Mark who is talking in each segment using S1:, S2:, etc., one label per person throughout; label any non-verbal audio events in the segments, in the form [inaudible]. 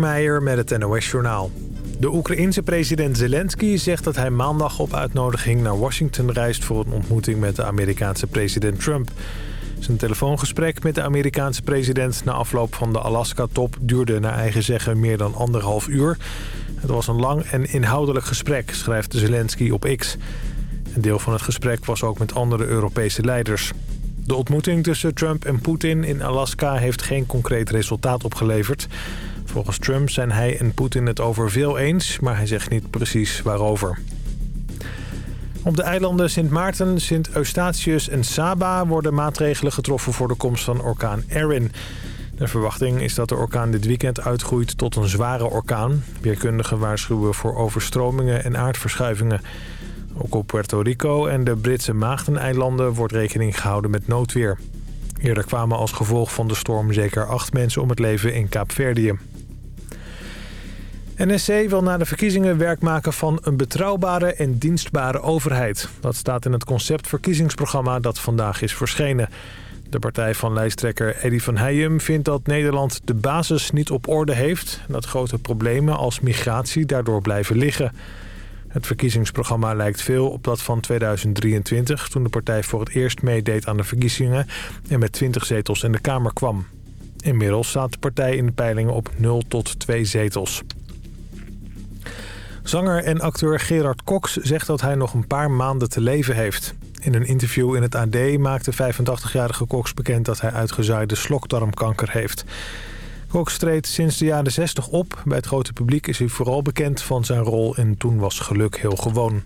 S1: Meijer met het NOS-journaal. De Oekraïense president Zelensky zegt dat hij maandag op uitnodiging naar Washington reist... voor een ontmoeting met de Amerikaanse president Trump. Zijn telefoongesprek met de Amerikaanse president na afloop van de Alaska-top... duurde naar eigen zeggen meer dan anderhalf uur. Het was een lang en inhoudelijk gesprek, schrijft Zelensky op X. Een deel van het gesprek was ook met andere Europese leiders. De ontmoeting tussen Trump en Poetin in Alaska heeft geen concreet resultaat opgeleverd... Volgens Trump zijn hij en Poetin het over veel eens, maar hij zegt niet precies waarover. Op de eilanden Sint Maarten, Sint Eustatius en Saba worden maatregelen getroffen voor de komst van orkaan Erin. De verwachting is dat de orkaan dit weekend uitgroeit tot een zware orkaan. Weerkundigen waarschuwen voor overstromingen en aardverschuivingen. Ook op Puerto Rico en de Britse Maagdeneilanden wordt rekening gehouden met noodweer. Eerder kwamen als gevolg van de storm zeker acht mensen om het leven in Kaapverdië. NSC wil na de verkiezingen werk maken van een betrouwbare en dienstbare overheid. Dat staat in het conceptverkiezingsprogramma dat vandaag is verschenen. De partij van lijsttrekker Eddy van Heijem vindt dat Nederland de basis niet op orde heeft... en dat grote problemen als migratie daardoor blijven liggen. Het verkiezingsprogramma lijkt veel op dat van 2023... toen de partij voor het eerst meedeed aan de verkiezingen... en met 20 zetels in de Kamer kwam. Inmiddels staat de partij in de peilingen op 0 tot 2 zetels. Zanger en acteur Gerard Cox zegt dat hij nog een paar maanden te leven heeft. In een interview in het AD maakte 85-jarige Cox bekend dat hij uitgezaaide slokdarmkanker heeft. Cox treedt sinds de jaren 60 op. Bij het grote publiek is hij vooral bekend van zijn rol in Toen was geluk heel gewoon.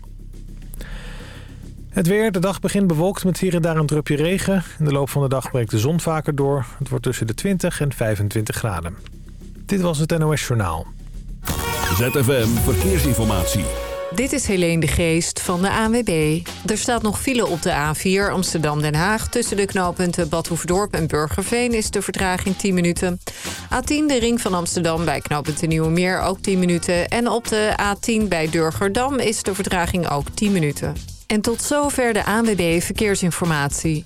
S1: Het weer. De dag begint bewolkt met hier en daar een drupje regen. In de loop van de dag breekt de zon vaker door. Het wordt tussen de 20 en 25 graden. Dit was het NOS Journaal.
S2: ZFM Verkeersinformatie.
S3: Dit is Helene de Geest van de ANWB. Er staat nog file op de A4 Amsterdam-Den Haag. Tussen de knooppunten Badhoefdorp en Burgerveen is de vertraging 10 minuten. A10 de ring van Amsterdam bij knooppunt Nieuwe Meer ook 10 minuten. En op de A10 bij Durgerdam is de vertraging ook 10 minuten. En tot zover de ANWB Verkeersinformatie.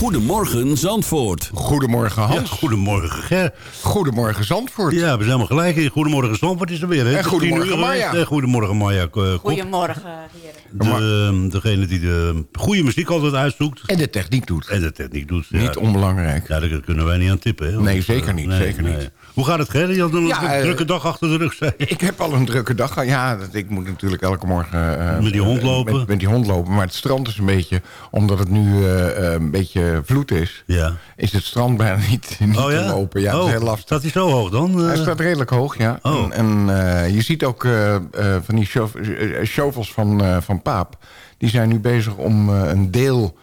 S2: Goedemorgen Zandvoort.
S4: Goedemorgen Hans.
S5: Ja, goedemorgen Ger.
S4: Goedemorgen Zandvoort.
S5: Ja, we zijn helemaal gelijk. Goedemorgen Zandvoort is er weer. Hè?
S4: En goedemorgen Maya.
S5: En goedemorgen Maya.
S6: Goedemorgen heren.
S5: De, ehm, degene die de goede muziek altijd uitzoekt.
S4: En de techniek doet.
S5: En de techniek doet.
S4: Niet onbelangrijk.
S5: Ja, daar kunnen wij niet aan tippen. Hè?
S4: Nee, zeker niet,
S5: Nee,
S4: zeker
S5: nee.
S4: niet.
S5: Hoe gaat het, Ger? Je had een
S4: Ja, eh,
S5: drukke dag achter de rug, zei.
S4: Ik heb al een drukke dag. Ja, dat, ik moet natuurlijk elke morgen... eh,
S5: Met die hond lopen?
S4: Met, met die hond lopen. Maar het strand is een beetje... Omdat het nu eh, eh, een beetje vloed is...
S5: Ja.
S4: is het strand bijna [laughs] niet, niet
S5: Oh ja?
S4: te lopen. Ja, dat
S5: oh,
S4: is heel lastig.
S5: Staat hij zo hoog dan?
S4: Hij
S5: Eh,
S4: staat redelijk hoog, ja.
S5: Oh.
S4: En, en, eh, je ziet ook eh, eh, van die eh, shovels van, eh, van Paap... die zijn nu bezig om eh, een deel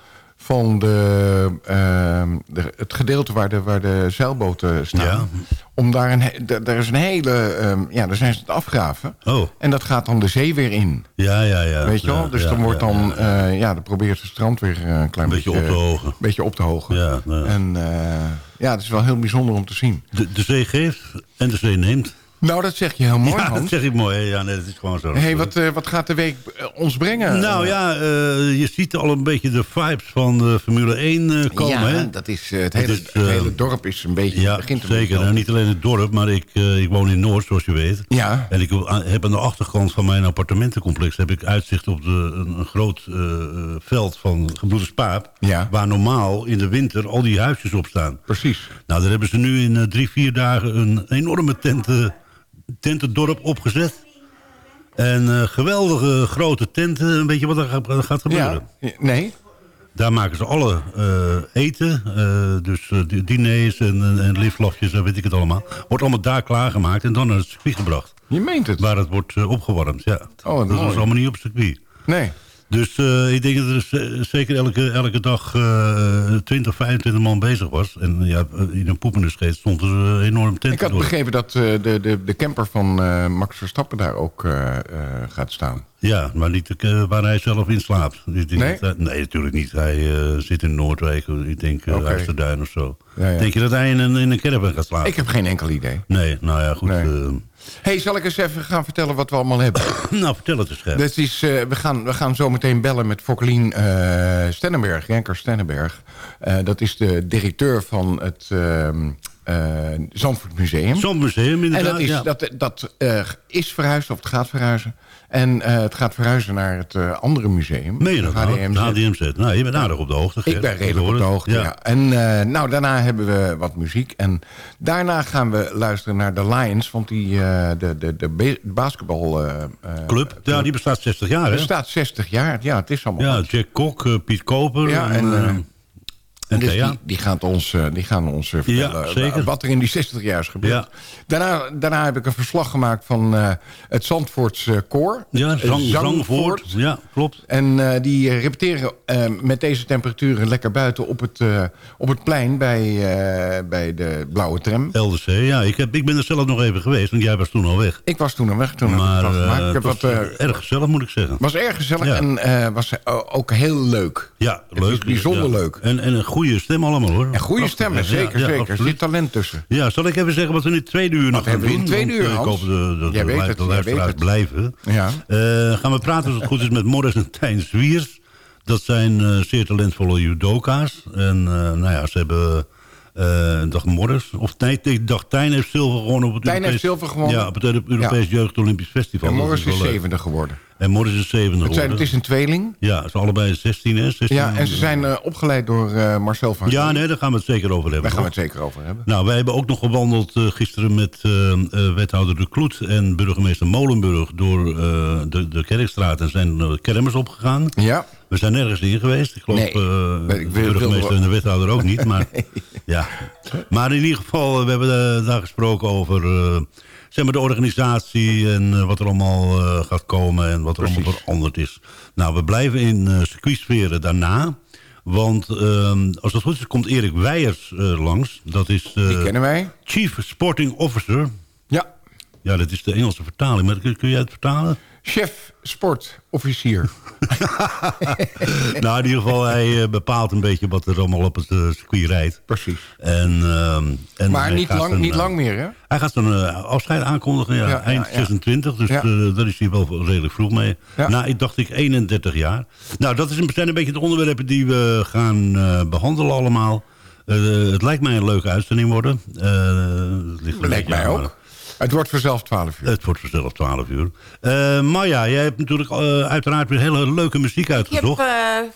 S4: van de, eh, de, het gedeelte waar de, waar de zeilboten staan...
S5: Ja.
S4: om daar een, daar is een hele... ehm, ja, daar zijn ze het afgraven.
S5: Oh,
S4: En dat gaat dan de zee weer in.
S5: ja, ja, ja.
S4: Weet je wel?
S5: Ja,
S4: Dus
S5: ja,
S4: dan wordt dan...
S5: ja.
S4: eh, ja, dan probeert het strand weer eh, een klein
S5: beetje
S4: beetje...
S5: op te hogen.
S4: beetje op te hogen.
S5: Ja, ja.
S4: En eh, ja, het is wel heel bijzonder om te zien.
S5: De, de zee geeft en de zee neemt.
S4: Nou, dat zeg je heel mooi,
S5: ja, dat zeg ik mooi. hè. Ja, nee, dat is gewoon zo.
S4: hey, wat, eh, wat gaat de week eh, ons brengen?
S5: Nou ja, eh, je ziet al een beetje de vibes van de Formule 1 eh, komen.
S4: ja,
S5: hè?
S4: dat is, het, hele, het hele dorp is een beetje...
S5: Ja,
S4: begint een
S5: zeker. Nou, niet alleen het dorp, maar ik, ik woon in Noord, zoals je weet.
S4: Ja,
S5: En ik heb aan de achterkant van mijn appartementencomplex... heb ik uitzicht op de, een, een groot veld van gebroeders Paap...
S4: Ja.
S5: waar normaal in de winter al die huisjes op staan.
S4: precies.
S5: Nou, daar hebben ze nu in drie, vier dagen... een enorme tenten, tentendorp opgezet. En eh, geweldige grote tenten. Een beetje wat er gaat, gaat gebeuren.
S4: Ja, nee?
S5: Daar maken ze alle eh, eten, eh, dus eh, di- diners en, en, en liflafjes en weet ik het allemaal. Wordt allemaal daar klaargemaakt en dan naar het circuit gebracht.
S4: Je meent het.
S5: Waar het wordt eh, opgewarmd, ja.
S4: Oh,
S5: dat was allemaal niet op het circuit.
S4: Nee.
S5: Dus uh, ik denk dat er zeker elke, elke dag uh, 20, 25 man bezig was. En ja, in een poepende scheet stond er een enorm tent
S4: Ik had
S5: door.
S4: begrepen dat uh, de, de, de camper van Max Verstappen daar ook gaat staan.
S5: Ja, maar niet waar hij zelf in slaapt.
S4: Nee?
S5: hij- nee, natuurlijk niet. Hij zit in Noordwijk, ik denk
S4: Oké.
S5: Huisterduin of zo.
S4: Ja, ja.
S5: Denk je dat hij in een, in een caravan gaat slapen?
S4: Ik heb geen enkel idee.
S5: Nee, nou ja, goed.
S4: Nee. Hey, zal ik eens even gaan vertellen wat we allemaal hebben? [coughs]
S5: nou, vertel het eens.
S4: Dat is, eh, we, gaan, we gaan zo meteen bellen met Fokkelien eh Stenenberg, Renker Stenenberg. Eh, dat is de directeur van het ehm eh, Zandvoort Museum.
S5: Zo'n museum
S4: en
S5: inderdaad.
S4: dat is,
S5: ja.
S4: dat, dat, eh, is verhuisd, of het gaat verhuizen. En eh, het gaat verhuizen naar het eh, andere museum.
S5: Meen je dat
S4: het
S5: nou?
S4: HDMZ.
S5: HDMZ. Nou, je bent aardig op de hoogte.
S4: Ik ben redelijk op de hoogte, ja. En nou, daarna hebben we wat muziek. En daarna gaan we luisteren naar de Lions. Want die, de, de, de basketbal...
S5: Club, ja, die bestaat 60 jaar, hè?
S4: bestaat 60 jaar. Ja, het is allemaal
S5: Ja. Jack Kok, Piet Koper
S4: Ja,
S5: en,
S4: en,
S5: eh,
S4: eh,
S5: en
S4: Dus
S5: Thea.
S4: die, die, gaat ons, eh, die gaan ons eh, vertellen
S5: Ja, zeker.
S4: wat er in die 60 jaar is gebeurd.
S5: Ja.
S4: Daarna, daarna heb ik een verslag gemaakt van eh, het Zandvoortse koor.
S5: Ja,
S4: Eh,
S5: zang,
S4: Zangvoort.
S5: Ja, klopt.
S4: En eh, die eh, repeteren eh, met deze temperaturen lekker buiten op het, eh, op het plein bij, eh, bij de Blauwe Tram.
S5: LDC, ja. Ik, heb, ik ben er zelf nog even geweest, want jij was toen al weg.
S4: Ik was toen al weg, toen
S5: Maar eh.
S4: Ik heb wat, eh,
S5: erg gezellig, moet ik zeggen.
S4: was erg gezellig
S5: Ja.
S4: en eh, was eh, ook heel leuk.
S5: Ja, leuk.
S4: bijzonder
S5: ja.
S4: leuk.
S5: En, en een goede stem allemaal, hoor.
S4: En goede stemmen,
S5: ja,
S4: zeker,
S5: ja,
S4: zeker. Er zit talent tussen.
S5: Ja, zal ik even zeggen wat we in het tweede uur nog
S4: hebben we in het tweede uur,
S5: eh, Ik hoop dat
S4: Jij
S5: de,
S4: weet
S5: lu-
S4: het,
S5: de luisteraars blijven.
S4: Ja.
S5: Eh, gaan we praten, als het goed is, met Morris en Tijn Zwiers. Dat zijn eh, zeer talentvolle judoka's. En nou ja, ze hebben... eh dag Morris, of nee, dag Tijn heeft zilver gewonnen op het
S4: Tijn heeft zilver gewonnen.
S5: Ja, op het Europees Jeugd Olympisch Festival.
S4: En Morris is zevende geworden.
S5: En Morris is zevende
S4: Het, zijn, het is een tweeling.
S5: Ja, ze zijn allebei 16, hè? 16
S4: Ja, en ze zijn eh, opgeleid door eh, Marcel van
S5: Ja, nee, daar gaan we het zeker over hebben.
S4: Daar gaan we het zeker over hebben.
S5: Nou, wij hebben ook nog gewandeld eh, gisteren met wethouder De Kloet en burgemeester Molenburg door de, de Kerkstraat en zijn kermis opgegaan.
S4: Ja,
S5: We zijn nergens in geweest. Ik geloof
S4: Nee.
S5: de burgemeester en de wethouder ook niet. Maar, [laughs] ja. maar in ieder geval, we hebben daar gesproken over zeg maar de organisatie... en eh, wat er allemaal eh, gaat komen en wat er allemaal veranderd is. Nou, we blijven in eh circuitsferen daarna... Want ehm, als het goed is, komt Erik Weijers langs. Dat is
S4: die kennen wij.
S5: Chief Sporting Officer.
S4: Ja,
S5: Ja, dat is de Engelse vertaling. Maar kun, kun jij het vertalen?
S4: Chef sportofficier. [laughs]
S5: nou, in ieder geval, hij eh, bepaalt een beetje wat er allemaal op het eh, circuit rijdt.
S4: Precies.
S5: En, ehm, en
S4: Maar niet lang, niet
S5: eh,
S4: lang meer, hè?
S5: Hij gaat zijn eh, afscheid aankondigen, ja, eind
S4: ja.
S5: 26. Dus eh, daar is hij wel redelijk vroeg mee. Nou, ik dacht ik 31 jaar. Nou, dat is een, zijn een beetje de onderwerpen die we gaan eh, behandelen allemaal. Eh, het lijkt mij een leuke uitzending worden. Eh, het ligt
S4: Lijkt mij ook. Het wordt vanzelf 12 uur.
S5: Het wordt vanzelf 12 uur. Eh Maya, jij hebt natuurlijk eh, uiteraard weer hele leuke muziek
S6: Ik heb
S5: uitgezocht.
S6: eh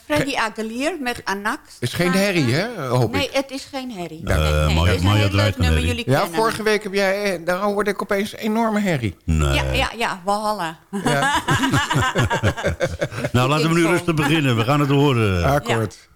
S6: Freddy Aguilar met Anak.
S4: Het is geen herrie, hè? Hoop
S6: Nee,
S4: ik.
S6: het is geen herrie. Nee, nee,
S5: Maya-
S6: het is een
S5: Maya draait
S6: leuk
S5: een
S6: nummer,
S5: herrie.
S6: jullie
S4: Ja,
S6: kennen
S4: vorige week heb jij... Daar hoorde ik opeens een enorme herrie.
S5: Nee.
S6: Ja, ja, ja, Walhalla.
S4: Ja, [laughs]
S5: Nou, laten we nu rustig beginnen. We gaan het horen.
S4: akkoord.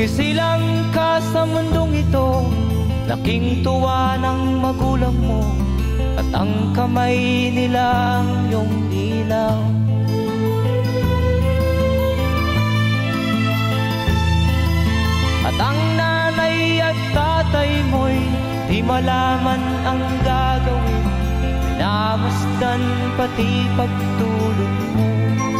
S7: Nung isilang ka sa mundong ito Laking tuwa ng magulang mo At ang kamay nila ang iyong ilaw. At ang nanay at tatay mo'y Di malaman ang gagawin Namasdan pati pagtulog mo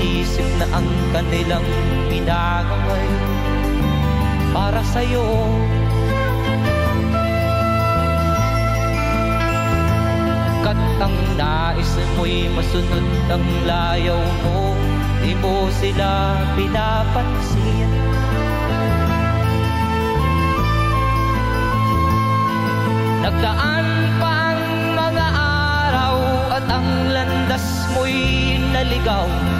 S7: inisip na ang kanilang pinagaway Para sa'yo. Kat ang nais mo'y masunod ang layaw mo Di mo sila pinapansin. Nagdaan pa ang mga araw At ang landas mo'y naligaw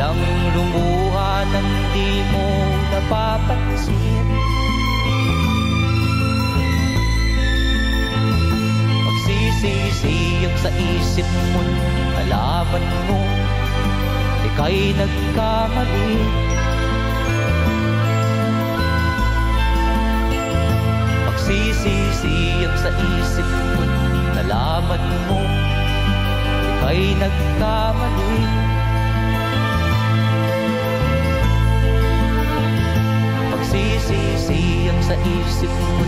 S7: Biglang lumuha nang di mo napapansin. Magsisisiyag sa isip mo Nalaman mo. Ika'y nagkamali. Magsisisiyag sa isip mo Nalaman mo. Ika'y nagkamali Magsisisiyag sa isip mo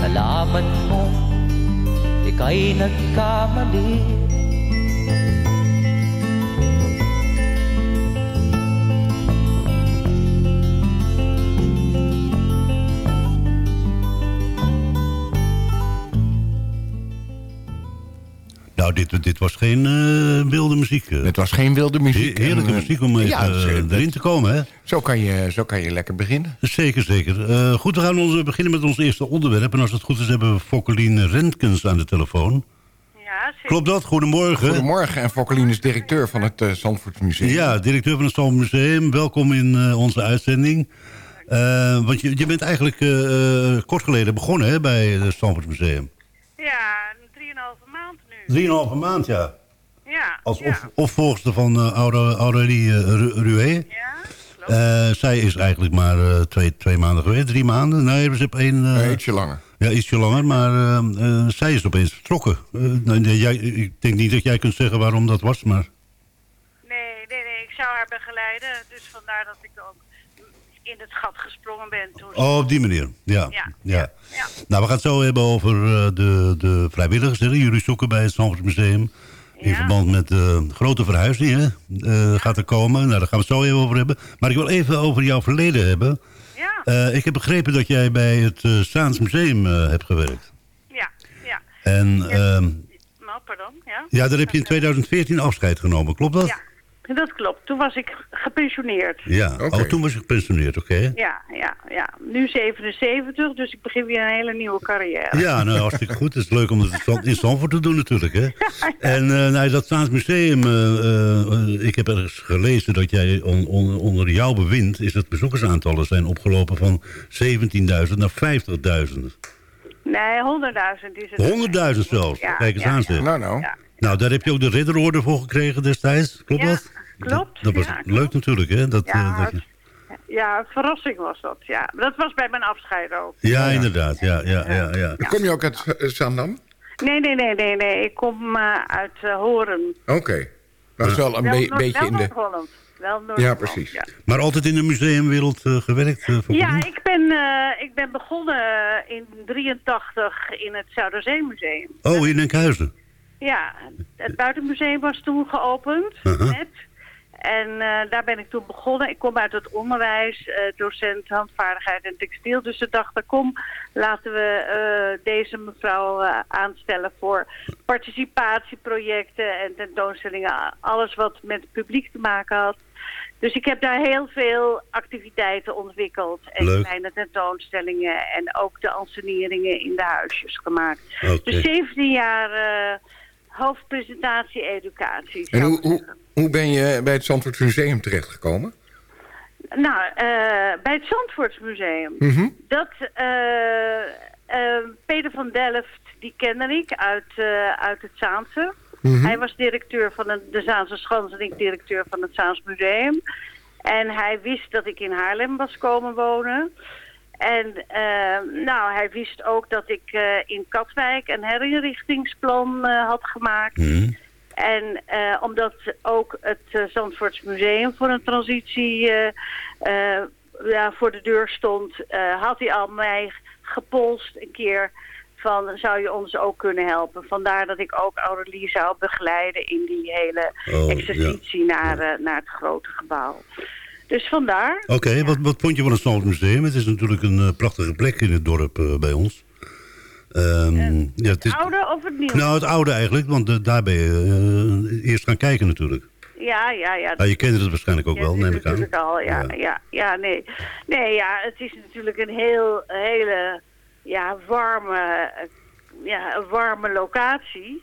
S7: Nalaman mo. Ika'y nagkamali
S5: dit, dit was geen eh, wilde muziek. eh.
S4: Het was geen wilde muziek.
S5: He- Heerlijke
S4: En, eh,
S5: muziek om
S4: ja,
S5: eh, erin te komen, hè?
S4: Zo kan, je, zo kan je lekker beginnen.
S5: Zeker, zeker. Eh, goed, we gaan ons beginnen met ons eerste onderwerp. En als het goed is, hebben we Fokkelien Rentkens aan de telefoon.
S8: Ja, zeker.
S5: Klopt dat? Goedemorgen.
S4: Goedemorgen. En Fokkelien is directeur van het uh, Zandvoortsmuseum.
S5: Ja, directeur van het Zandmuseum. Welkom in eh, onze uitzending. Eh, want je, je bent eigenlijk eh, eh, kort geleden begonnen hè, bij het Zandvoortsmuseum.
S8: Ja, 3,5 maand,
S5: ja.
S8: Ja,
S5: Als
S8: ja.
S5: Opvolgster van eh, uh, Aurélie. Eh,
S8: ja,
S5: eh, zij is eigenlijk maar twee, twee maanden geweest, drie maanden. Nou, nee, ze op één...
S4: Ietsje langer.
S5: Ja, ietsje langer, maar zij is opeens vertrokken. Jij, ik denk niet dat jij kunt zeggen waarom dat was, maar...
S8: Nee, nee, nee, ik zou haar begeleiden. Dus vandaar dat ik ook in het gat gesprongen ben toen.
S5: Oh, op die manier. Ja.
S8: Ja,
S5: ja.
S8: ja.
S5: Nou, we gaan het zo hebben over eh, de, de vrijwilligers. Hè, jullie zoeken bij het Zandvoortsmuseum. In
S8: Ja.
S5: verband met de grote verhuizing hè, eh, gaat er komen. Nou, daar gaan we het zo even over hebben. Maar ik wil even over jouw verleden hebben.
S8: Ja,
S5: Eh, ik heb begrepen dat jij bij het Staans Museum eh, hebt gewerkt.
S8: ja, ja.
S5: En
S8: Ja.
S5: ehm,
S8: Nou, pardon, ja.
S5: ja, daar heb je in 2014 afscheid genomen. Klopt dat?
S8: Ja, dat klopt. Toen was ik gepensioneerd.
S5: Ja.
S4: Oké.
S5: Oh, toen was je gepensioneerd, oké.
S8: Ja, ja, ja. Nu 77, dus ik begin weer een hele nieuwe carrière.
S5: Ja, nou, hartstikke goed. Het is leuk om het in Zandvoort te doen natuurlijk, hè. [laughs] En eh, nou, dat Staans Museum, eh, eh, ik heb ergens gelezen dat jij on- on- onder jouw bewind... is het bezoekersaantallen zijn opgelopen van 17.000 naar 50.000.
S8: Nee, 100.000 is het.
S5: 100.000 zelfs.
S8: Ja,
S5: Kijk eens
S8: ja,
S5: aan,
S8: ja.
S5: zeg.
S4: Nou, nou.
S8: Ja.
S5: Nou, daar heb je ook de ridderorde voor gekregen destijds. Klopt
S8: Ja,
S5: dat?
S8: Klopt.
S5: Dat, dat was
S8: Ja,
S5: leuk
S8: klopt.
S5: natuurlijk, hè? Dat,
S8: Ja,
S5: eh, dat je-
S8: Ja, een verrassing was dat. Ja, dat was bij mijn afscheid ook.
S5: ja, inderdaad. Ja, ja, ja, ja.
S4: Kom je ook uit eh, Zaandam?
S8: Nee, nee, nee, nee, nee. Ik kom eh, uit eh, Horen.
S4: Oké. Dat is wel een
S8: Wel
S4: be-
S8: Noord-
S4: beetje
S8: wel
S4: in de...
S8: Noord-Holland. Wel Noord-Holland,
S4: Ja, precies.
S8: Ja,
S5: Maar altijd in de museumwereld eh, gewerkt? eh, voor
S8: Ja, ik ben, eh, ik ben begonnen in 83 in het Zuiderzeemuseum.
S5: Oh, in Enkhuizen.
S8: Ja, het buitenmuseum was toen geopend.
S5: Uh-huh.
S8: Net. En eh, daar ben ik toen begonnen. Ik kom uit het onderwijs, eh, docent handvaardigheid en textiel. Dus ik dacht, kom, laten we eh, deze mevrouw aanstellen voor participatieprojecten en tentoonstellingen. Alles wat met het publiek te maken had. Dus ik heb daar heel veel activiteiten ontwikkeld. En
S5: Leuk.
S8: kleine tentoonstellingen en ook de anseneringen in de huisjes gemaakt.
S5: Oké.
S8: Dus 17 jaar hoofdpresentatie educatie.
S4: En hoe, hoe, hoe ben je bij het Zandvoort Museum terechtgekomen?
S8: Nou, eh, bij het Zandvoortsmuseum.
S4: Mhm.
S8: Dat, eh, eh, Peter van Delft, die kende ik uit, uit het Zaanse.
S4: Mhm.
S8: Hij was directeur van de, de Zaanse Schans en ik directeur van het Zaans Museum. En hij wist dat ik in Haarlem was komen wonen. En eh, nou, hij wist ook dat ik eh, in Katwijk een herinrichtingsplan eh, had gemaakt.
S5: Mhm.
S8: En eh, omdat ook het Zandvoorts Museum voor een transitie ja, voor de deur stond, had hij al mij gepolst een keer van zou je ons ook kunnen helpen. Vandaar dat ik ook Aurelie zou begeleiden in die hele
S5: Oh,
S8: exercitie naar, naar het grote gebouw. Dus vandaar.
S5: Oké, wat, wat vond je van het Zandvoort Museum? Het is natuurlijk een eh, prachtige plek in het dorp eh, bij ons. Ehm, ja, het is,
S8: Oude of het nieuwe?
S5: nou, het oude eigenlijk, want eh, daar ben je eerst gaan kijken natuurlijk.
S8: Ja, ja, ja.
S5: Ah, je kende het waarschijnlijk ook
S8: Ja,
S5: wel, neem ik aan.
S8: natuurlijk al, ja,
S5: Ja.
S8: ja. Ja, nee. Nee, ja, het is natuurlijk een heel, hele, ja, warme, ja, een warme locatie.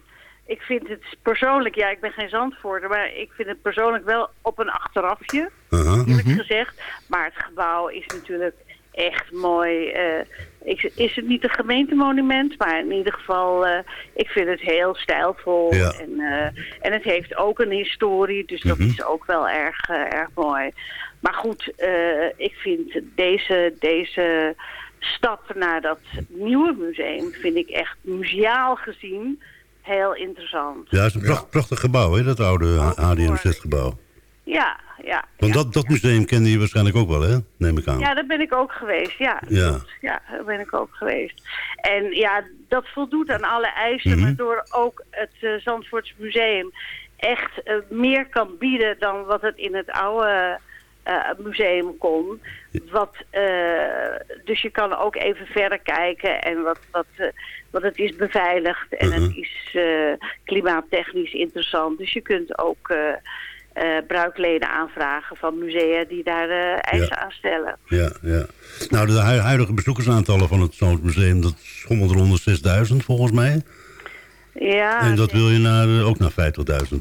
S8: Ik vind het persoonlijk, ja, ik ben geen Zandvoorter, maar ik vind het persoonlijk wel op een achterafje,
S5: Aha.
S8: eerlijk gezegd. Maar het gebouw is natuurlijk echt mooi. eh, ik, is het niet een gemeentemonument, maar in ieder geval, eh, ik vind het heel stijlvol.
S5: Ja.
S8: En, eh, en het heeft ook een historie, dus dat
S5: Mhm.
S8: is ook wel erg, erg mooi. Maar goed, eh, ik vind deze, deze stap naar dat nieuwe museum, vind ik echt museaal gezien heel interessant.
S5: Ja, het is een pracht- prachtig gebouw, hè, dat oude HDMZ-gebouw.
S8: Ja, ja.
S5: Want
S8: ja.
S5: dat, dat museum kende je waarschijnlijk ook wel, hè? Neem ik aan.
S8: Ja, daar ben ik ook geweest, ja.
S5: Ja.
S8: Ja, daar ben ik ook geweest. En ja, dat voldoet aan alle eisen,
S5: Mhm.
S8: waardoor ook het uh, Zandvoorts Museum echt uh, meer kan bieden dan wat het in het oude uh, museum kon. Wat, dus je kan ook even verder kijken en wat, wat, wat het is beveiligd en
S5: Mhm.
S8: het is klimaattechnisch interessant. Dus je kunt ook... Uh, bruikleden aanvragen van musea die daar uh, eisen
S5: ja.
S8: aan stellen.
S5: Ja, ja. Nou, de huidige bezoekersaantallen van het Zoutmuseum, dat schommelt rond de 6000 volgens mij.
S8: Ja.
S5: En dat wil je naar, ook naar 50.000,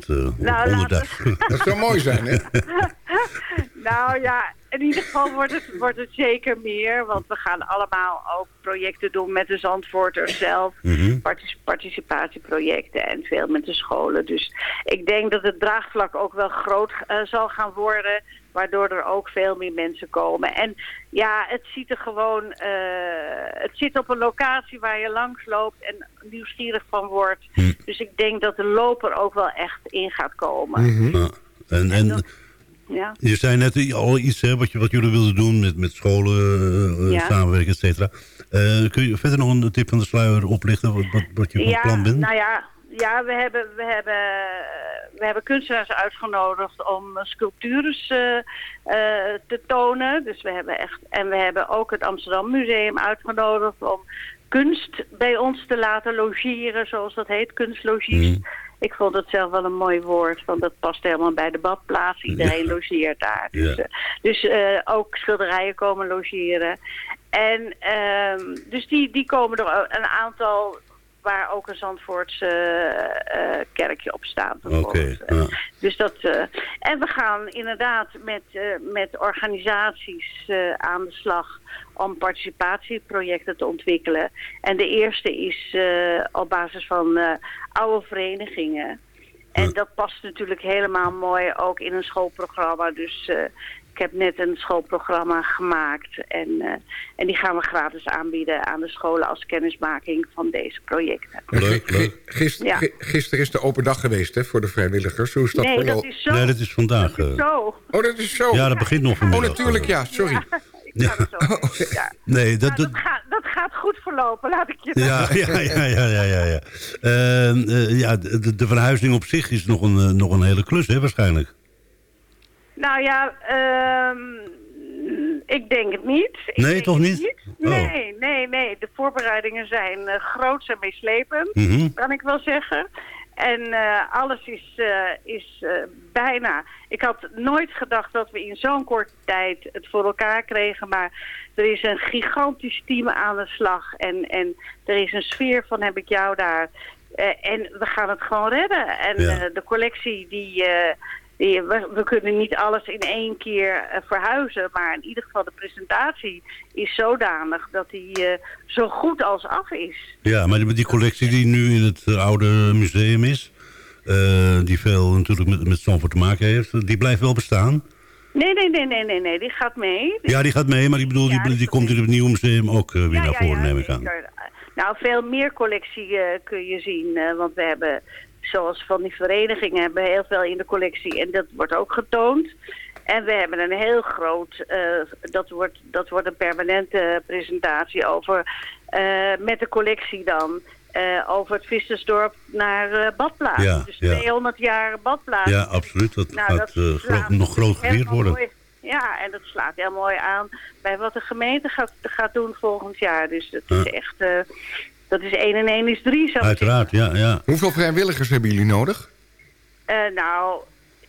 S5: uh,
S8: nou,
S5: 100.000.
S4: Dat zou mooi zijn, hè? [laughs] [laughs]
S8: nou ja, in ieder geval wordt het, wordt het zeker meer. Want we gaan allemaal ook projecten doen met de Zandvoorters zelf.
S5: Mm -hmm.
S8: Partic participatieprojecten en veel met de scholen. Dus ik denk dat het draagvlak ook wel groot uh, zal gaan worden. Waardoor er ook veel meer mensen komen. En ja, het ziet er gewoon... Uh, het zit op een locatie waar je langs loopt en nieuwsgierig van wordt.
S5: Hm.
S8: Dus ik denk dat de loper ook wel echt in gaat komen.
S5: Mm -hmm. ja. En, en, en dat,
S8: ja.
S5: Je zei net al iets hè, wat, je, wat jullie wilden doen met, met scholen, uh, ja. samenwerken, et cetera. Uh, kun je verder nog een tip van de sluier oplichten wat, wat, wat je van
S8: ja,
S5: plan bent?
S8: Nou ja, ja we, hebben, we, hebben, we hebben kunstenaars uitgenodigd om sculptures uh, te tonen. Dus we hebben echt, en we hebben ook het Amsterdam Museum uitgenodigd om kunst bij ons te laten logeren, zoals dat heet, kunstlogies. Mm. Ik vond het zelf wel een mooi woord, want dat past helemaal bij de badplaats. Iedereen ja. logeert daar. Dus, ja. uh, dus uh, ook schilderijen komen logeren. En uh, dus die, die komen er een aantal waar ook een Zandvoortse uh, kerkje op staat.
S5: Okay, ja.
S8: Dus dat, uh, en we gaan inderdaad met, uh, met organisaties aan de slag om participatieprojecten te ontwikkelen. En de eerste is op basis van oude verenigingen. En dat past natuurlijk helemaal mooi ook in een schoolprogramma. Dus ik heb net een schoolprogramma gemaakt. En, uh, en die gaan we gratis aanbieden aan de scholen als kennismaking van deze projecten.
S5: Leuk, leuk.
S4: Gister, ja. Gisteren is de open dag geweest hè, voor de vrijwilligers. Hoe is dat
S8: nee,
S4: voor
S8: dat is zo.
S5: Nee, dat is vandaag.
S8: Dat is zo.
S4: Oh, dat is zo.
S5: Ja, dat begint nog vanmiddag.
S4: Oh, natuurlijk, ja. Sorry.
S8: Ja. Ja. [laughs] ja.
S5: Nee, dat,
S8: dat, dat, gaat, dat gaat goed verlopen, laat ik je
S5: ja, ja, ja, ja, ja, ja, ja. Uh, uh, ja de, de, verhuizing op zich is nog een, uh, nog een hele klus, hè, waarschijnlijk.
S8: Nou ja, ehm, ik denk het niet. Ik
S5: Nee, toch niet? Oh.
S8: Nee, nee, nee. De voorbereidingen zijn uh, groots en meeslepend,
S5: Mhm.
S8: kan ik wel zeggen. En eh, alles is, eh, is eh, bijna... Ik had nooit gedacht dat we in zo'n korte tijd het voor elkaar kregen. Maar er is een gigantisch team aan de slag. En, en er is een sfeer van heb ik jou daar. Eh, en we gaan het gewoon redden. En
S5: Ja.
S8: eh, de collectie die... we, we kunnen niet alles in één keer eh, verhuizen, maar in ieder geval de presentatie is zodanig dat die eh, zo goed als af is.
S5: Ja, maar die, die collectie die nu in het eh, oude museum is... die veel natuurlijk met, met Zandvoort te maken heeft... die blijft wel bestaan.
S8: Nee, nee, nee, nee, nee, nee, die gaat mee.
S5: Ja, die gaat mee, maar ik bedoel, die,
S8: Ja,
S5: die komt in het nieuwe museum ook weer
S8: Ja,
S5: naar voren,
S8: ja,
S5: neem ik aan.
S8: Nou, veel meer collectie kun je zien, want we hebben, zoals van die verenigingen, hebben we heel veel in de collectie en dat wordt ook getoond. En we hebben een heel groot, eh, dat, wordt, dat wordt een permanente presentatie over, eh, met de collectie dan, eh, over het Vissersdorp naar Badplaats.
S5: Ja,
S8: dus
S5: ja.
S8: 200 jaar Badplaats.
S5: Ja, absoluut. Dat
S8: Nou,
S5: gaat
S8: dat
S5: gro-
S8: slaat
S5: nog groot gevierd
S8: helemaal
S5: worden.
S8: mooi- Ja, en dat slaat heel mooi aan bij wat de gemeente gaat, gaat doen volgend jaar. Dus dat is echt, dat is 1 en 1 is 3. Zo
S5: Uiteraard, ja, ja.
S4: Hoeveel vrijwilligers hebben jullie nodig?
S8: Eh, nou,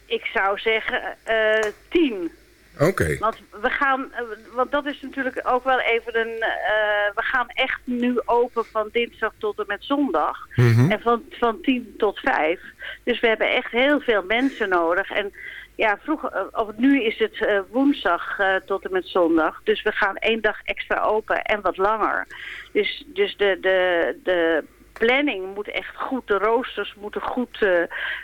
S8: ik zou zeggen eh 10.
S4: Oké.
S8: Want we gaan, eh, want dat is natuurlijk ook wel even een, eh, we gaan echt nu open van dinsdag tot en met zondag.
S4: Mhm.
S8: En van, van 10 tot 5. Dus we hebben echt heel veel mensen nodig. En ja, vroeger, eh, of nu is het eh, woensdag eh, tot en met zondag. Dus we gaan één dag extra open en wat langer. Dus, dus de, de, de planning moet echt goed, de roosters moeten goed eh,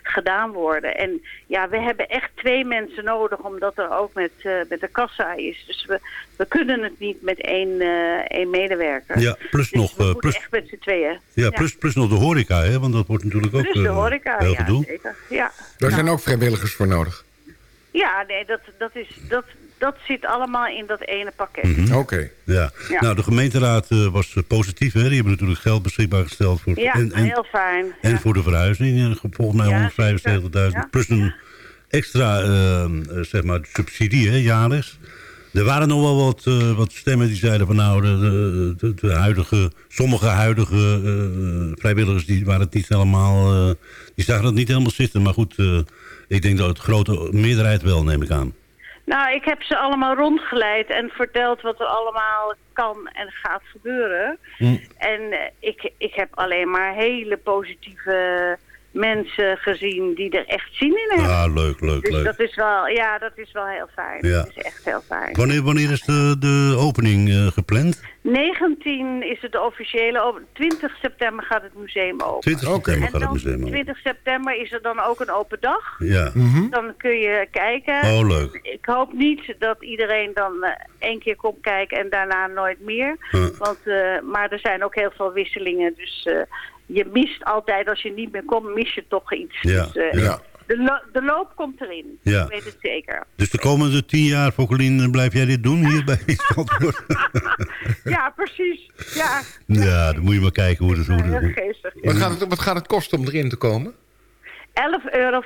S8: gedaan worden. En ja, we hebben echt twee mensen nodig, omdat er ook met, eh, met de kassa is. Dus we, we kunnen het niet met één, eh, één medewerker.
S5: Ja, plus
S8: Dus
S5: nog,
S8: we
S5: plus,
S8: echt met z'n tweeën.
S5: ja, plus, plus nog de horeca, hè, want dat wordt natuurlijk ook
S8: Plus de horeca,
S5: heel
S8: ja,
S5: gedoe.
S8: zeker. Ja.
S4: Daar zijn ook vrijwilligers voor nodig.
S8: Ja, nee, dat, dat, is, dat, dat zit allemaal in dat ene pakket.
S5: Mhm.
S4: Oké.
S5: Ja.
S8: Ja.
S5: Nou, de gemeenteraad eh, was eh, positief. Hè? Die hebben natuurlijk geld beschikbaar gesteld voor,
S8: Ja,
S5: en, en,
S8: heel fijn.
S5: en
S8: ja.
S5: voor de verhuizing. En volgens mij
S8: Ja,
S5: 175.000.
S8: zeker.
S5: Plus een extra eh, eh, zeg maar, subsidie, hè, jaarlijks. Er waren nog wel wat, eh, wat stemmen die zeiden van nou, de, de, de, huidige, sommige huidige eh, vrijwilligers die waren het niet helemaal, eh, die zagen het niet helemaal zitten. Maar goed, eh, ik denk dat het grote meerderheid wel, neem ik aan.
S8: Nou, ik heb ze allemaal rondgeleid en verteld wat er allemaal kan en gaat gebeuren.
S5: Hm.
S8: En eh, ik, ik heb alleen maar hele positieve mensen gezien die er echt zin in hebben.
S5: Ja, leuk, leuk,
S8: dus
S5: leuk.
S8: dat is wel, ja, dat is wel heel fijn.
S5: Ja.
S8: Dat is echt heel fijn.
S5: Wanneer, wanneer is de, de opening eh, gepland?
S8: 19 is het de officiële open. 20 september gaat het museum open.
S5: 20
S4: Oké.
S5: september gaat het museum open.
S8: 20 september is er dan ook een open dag.
S5: Ja.
S8: Dan kun je kijken.
S5: Oh, leuk.
S8: Ik hoop niet dat iedereen dan eh, één keer komt kijken en daarna nooit meer.
S5: Huh.
S8: Want, eh, maar er zijn ook heel veel wisselingen. Dus eh, je mist altijd, als je niet meer komt, mis je toch iets.
S5: Ja,
S8: Dus, eh,
S4: ja.
S8: de, lo- de loop komt erin.
S5: Ja.
S8: Ik weet het zeker.
S5: Dus de komende tien jaar, Fokelien, eh, blijf jij dit doen hier bij Zandvoort? [laughs]
S8: Ja, precies. Ja,
S5: ja, dan moet je maar kijken hoe het... Hoe het
S8: geestig.
S4: Wat gaat, het, wat gaat het kosten om erin te komen?
S8: 11,50 euro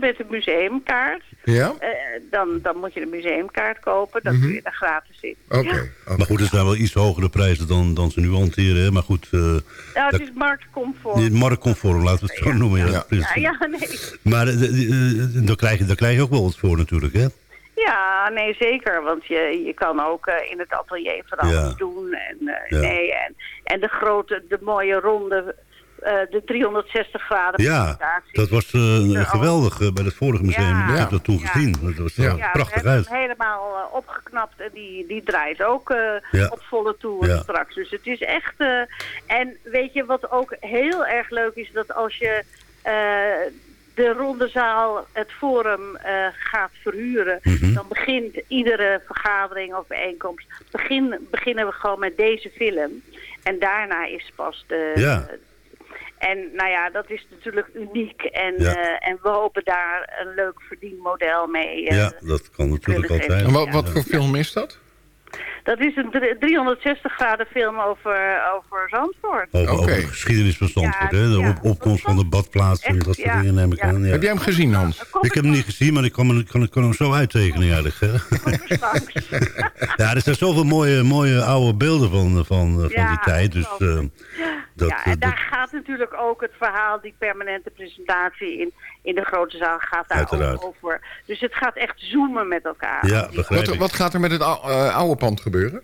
S8: met de museumkaart.
S4: Ja?
S8: Eh, dan, dan moet je de museumkaart kopen. Dan kun je er gratis in.
S4: Oké.
S8: Ja.
S4: oké.
S5: maar goed, er zijn wel iets hogere prijzen dan, dan ze nu hanteren. Hè? Maar goed, eh
S8: Nou, het
S5: Dat-
S8: is marktconform.
S5: die marktconform, laten we het zo noemen. Ja,
S4: Ja.
S8: Ja, ja, nee.
S5: Maar eh, daar, krijg je, daar krijg je ook wel wat voor natuurlijk, hè?
S8: Ja, nee, zeker. Want je, je kan ook eh, in het atelier van alles
S5: Ja.
S8: doen. En, eh,
S5: Ja.
S8: nee, en, en de grote, de mooie ronde, de 360 graden
S5: Ja,
S8: presentatie.
S5: dat was eh, geweldig eh, bij het vorige museum.
S8: Ja.
S5: Ik heb dat toen gezien. Dat was er prachtig
S8: we
S5: uit.
S8: hem helemaal eh, opgeknapt en die, die draait ook eh, op volle toer straks. Dus het is echt... eh, en weet je wat ook heel erg leuk is? Dat als je eh, de ronde zaal, het forum eh, gaat verhuren...
S5: Mhm.
S8: dan begint iedere vergadering of bijeenkomst... Begin, beginnen we gewoon met deze film. En daarna is pas de...
S5: Ja.
S8: En nou ja, dat is natuurlijk uniek. En,
S5: Ja.
S8: eh, en we hopen daar een leuk verdienmodel mee. eh,
S5: Ja, dat kan natuurlijk altijd.
S4: En wat, wat voor film is dat?
S8: Dat is een drie- 360 graden film over, over Zandvoort.
S5: Over, over
S4: Oké.
S5: de geschiedenis van Zandvoort,
S8: Ja,
S5: hè? De
S8: ja.
S5: op- opkomst van de badplaats en dat soort
S8: ja,
S5: dingen neem ik
S8: ja.
S5: aan. Ja.
S4: Heb jij hem gezien, Hans?
S5: Ik heb hem niet gezien, maar ik kan, me, kan, kan hem zo uittekenen eigenlijk. Hè?
S8: straks.
S5: Ja, er zijn zoveel mooie, mooie oude beelden van, van, van
S8: Ja,
S5: die tijd. Dus. Dat,
S8: ja, en
S5: dat-
S8: daar gaat natuurlijk ook het verhaal, die permanente presentatie in, in de grote zaal gaat daar
S5: Uiteraard.
S8: ook over. Dus het gaat echt zoomen met elkaar.
S5: ja, begrijp
S4: Wat,
S5: ik.
S4: wat gaat er met het eh, oude pand gebeuren?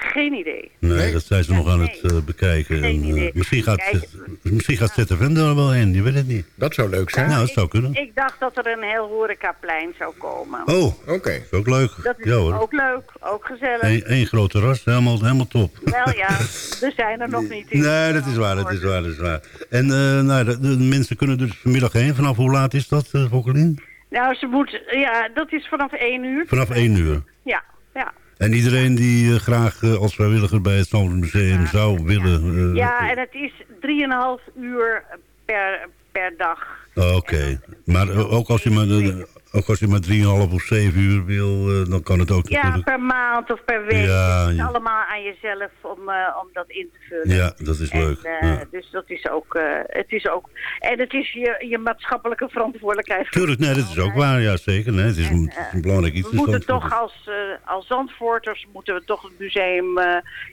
S8: Geen idee.
S5: Nee,
S4: Nee?
S5: dat zijn ze
S8: Ja,
S5: nog aan
S8: nee.
S5: het eh, bekijken.
S8: Geen
S5: En, eh,
S8: idee.
S5: misschien gaat,
S8: Kijk.
S5: misschien gaat ZFM er wel heen, je weet het niet.
S4: Dat zou leuk zijn.
S5: Nou, dat zou kunnen.
S8: Ik dacht dat er een heel horecaplein zou komen.
S5: Oh,
S4: Oké.
S5: is ook leuk.
S8: Dat is
S5: Ja hoor.
S8: ook leuk, ook gezellig.
S5: Eén één groot terras, helemaal, helemaal top.
S8: Wel ja, er zijn er nog niet. in.
S5: Nee, dat is waar, dat is waar, dat is waar. En eh, nou, de, de mensen kunnen dus vanmiddag heen. Vanaf hoe laat is dat, uh?
S8: Nou, ze moet, ja, dat is vanaf 1 uur.
S5: Vanaf 1 uur.
S8: Ja, ja.
S5: En iedereen die eh, graag eh, als vrijwilliger bij het Zandvoort Museum zou willen... eh,
S8: Ja, en het is 3,5 uur per, per dag.
S5: Oké, maar ook als je maar, ook als je maar 3,5 of 7 uur wil, eh, dan kan het ook
S8: Ja, per maand of per week.
S5: Ja,
S8: het is
S5: ja.
S8: allemaal aan jezelf om, eh, om dat in te vullen.
S5: Ja, dat is
S8: En,
S5: leuk.
S8: eh,
S5: ja.
S8: Dus dat is ook, het is ook, en het is je, je maatschappelijke verantwoordelijkheid.
S5: Tuurlijk, nee, dat is ook waar, ja zeker. Nee, het, is een, het is een belangrijk iets.
S8: We moeten toch als, als Zandvoorters moeten we toch het museum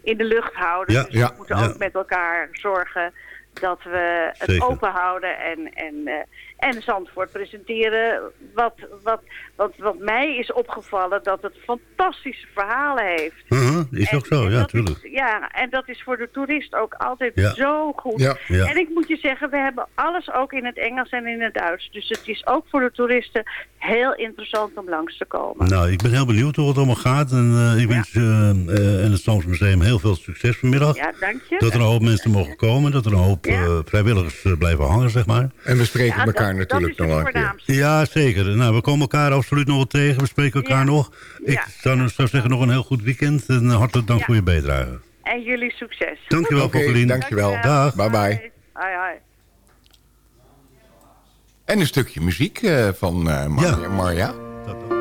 S8: in de lucht houden.
S5: Ja,
S8: dus we moeten ook met elkaar zorgen dat we het
S5: Zeker.
S8: open houden en, en, en Zandvoort presenteren. Wat, wat, wat, wat mij is opgevallen, dat het fantastische verhalen heeft.
S5: Uh-huh, is
S8: En-
S5: ook zo, ja,
S8: dat
S5: tuurlijk.
S8: Is, ja, en dat is voor de toerist ook altijd
S5: Ja.
S8: zo goed.
S4: Ja.
S5: Ja.
S8: En ik moet je zeggen, we hebben alles ook in het Engels en in het Duits. Dus het is ook voor de toeristen heel interessant om langs te komen.
S5: Nou, ik ben heel benieuwd hoe het allemaal gaat. En eh, ik wens eh eh, en het Stamford Museum heel veel succes vanmiddag.
S8: Ja, dank je.
S5: Dat er een hoop mensen mogen komen. Dat er een hoop
S8: Ja.
S5: eh, vrijwilligers blijven hangen, zeg maar.
S4: En we spreken
S8: Ja,
S4: elkaar natuurlijk nog wel een keer.
S5: Ja, zeker. Nou, we komen elkaar absoluut nog wel tegen. We spreken elkaar
S8: Ja.
S5: nog. Ik
S8: Ja.
S5: zou, zou zeggen nog een heel goed weekend. En eh, hartelijk dank
S8: Ja.
S5: voor je bijdrage.
S8: En jullie succes.
S5: Dankjewel, Fokkelien.
S4: dankjewel.
S5: Dag.
S4: Bye bye.
S8: Hoi, hoi.
S4: En een stukje muziek eh, van eh Mar-
S5: Ja.
S4: Marja.
S9: Heart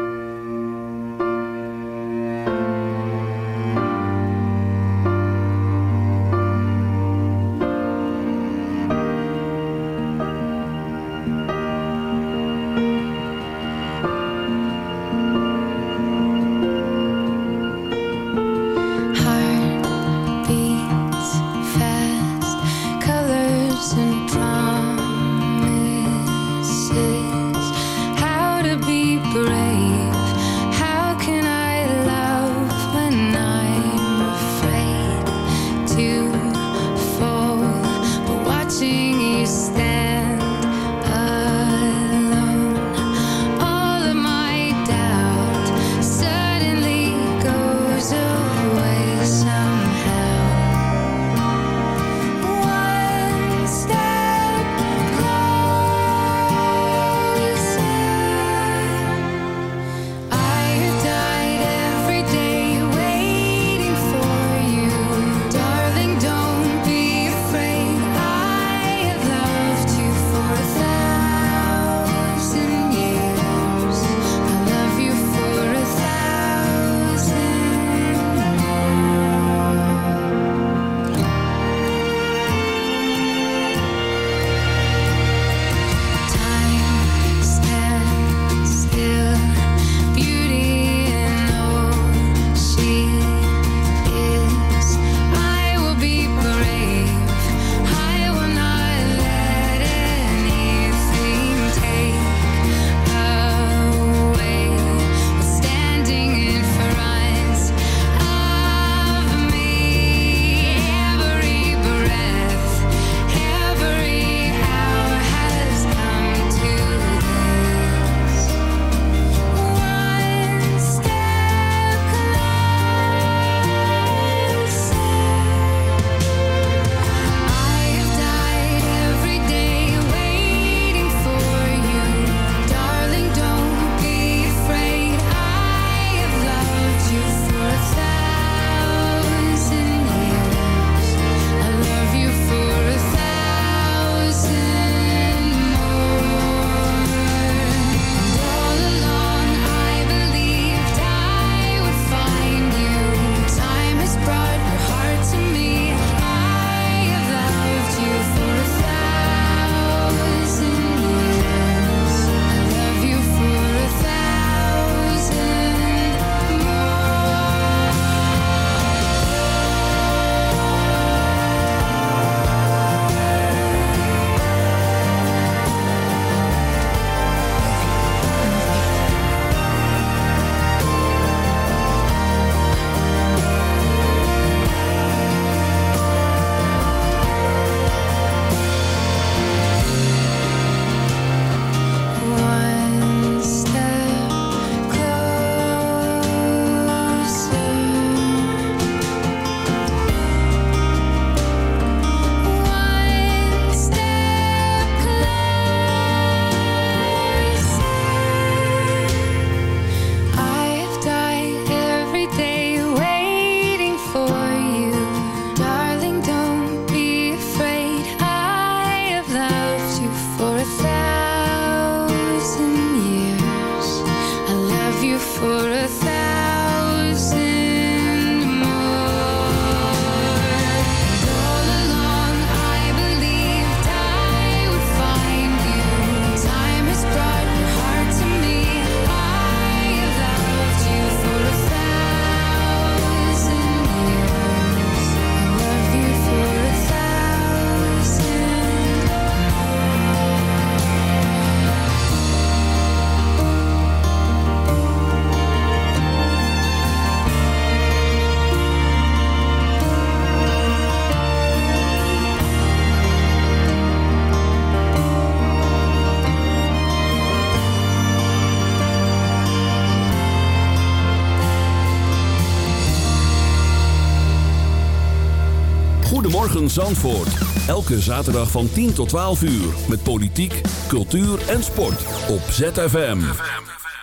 S2: Zandvoort. Elke zaterdag van 10 tot 12 uur. Met politiek, cultuur en sport. Op ZFM.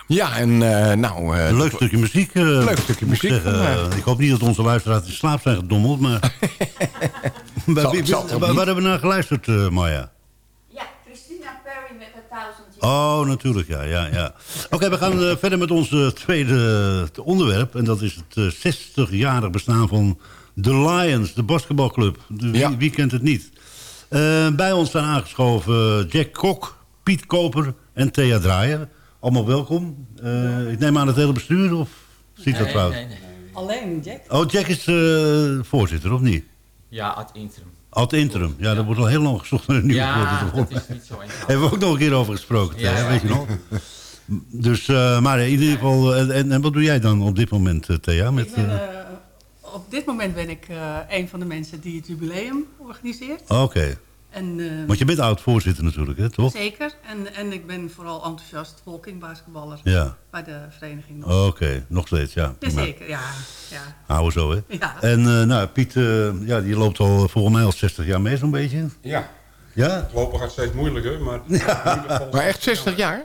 S4: Ja, en eh, nou... eh,
S5: Een leuk stukje muziek. eh,
S4: Leuk stukje muziek
S5: ik hoop niet dat onze luisteraars in slaap zijn gedommeld, maar... [laughs] waar,
S4: Zal-
S5: wie-
S4: zal toch
S5: waar- hebben we naar geluisterd, eh, Maya?
S6: Ja, Christina Perry met A Thousand
S5: Oh, natuurlijk, ja. ja, ja. Oké, we gaan verder met ons tweede onderwerp. En dat is het eh, 60-jarig bestaan van The Lions, de basketbalclub. De- wie,
S4: Ja.
S5: wie kent het niet? Eh, bij ons zijn aangeschoven Jack Kok, Piet Koper en Thea Draaier. Allemaal welkom. Eh, ik neem aan het hele bestuur, of zie ik dat fout?
S10: Alleen Jack.
S5: Oh, Jack is eh, voorzitter, of niet?
S11: Ja, ad interim.
S5: Ad interim. Ja, dat wordt al heel lang gezocht naar een nieuwe
S11: Ja,
S5: voorzitter.
S11: dat is niet zo eenvoudig.
S5: Hebben we ook nog een keer over gesproken,
S11: Ja,
S5: Thea,
S11: ja.
S5: weet je nog? Dus, eh, maar in ieder geval... En, en, wat doe jij dan op dit moment, Thea? Met,
S10: Ik ben, op dit moment ben ik eh, een van de mensen die het jubileum organiseert.
S5: Oké.
S10: En, eh,
S5: Want je bent oud-voorzitter natuurlijk, hè, toch?
S10: Zeker. En, en ik ben vooral enthousiast walkingbasketballer
S5: Ja.
S10: bij de vereniging. nog.
S5: Oké, nog steeds, ja.
S10: Zeker, ja. ja.
S5: Houden we zo, hè?
S10: Ja.
S5: En eh, nou, Piet, eh, ja, die loopt al volgens mij al 60 jaar mee, zo'n beetje.
S12: Ja,
S5: Ja?
S12: het lopen gaat steeds moeilijker, maar... [laughs] geval-
S4: Maar echt 60 jaar?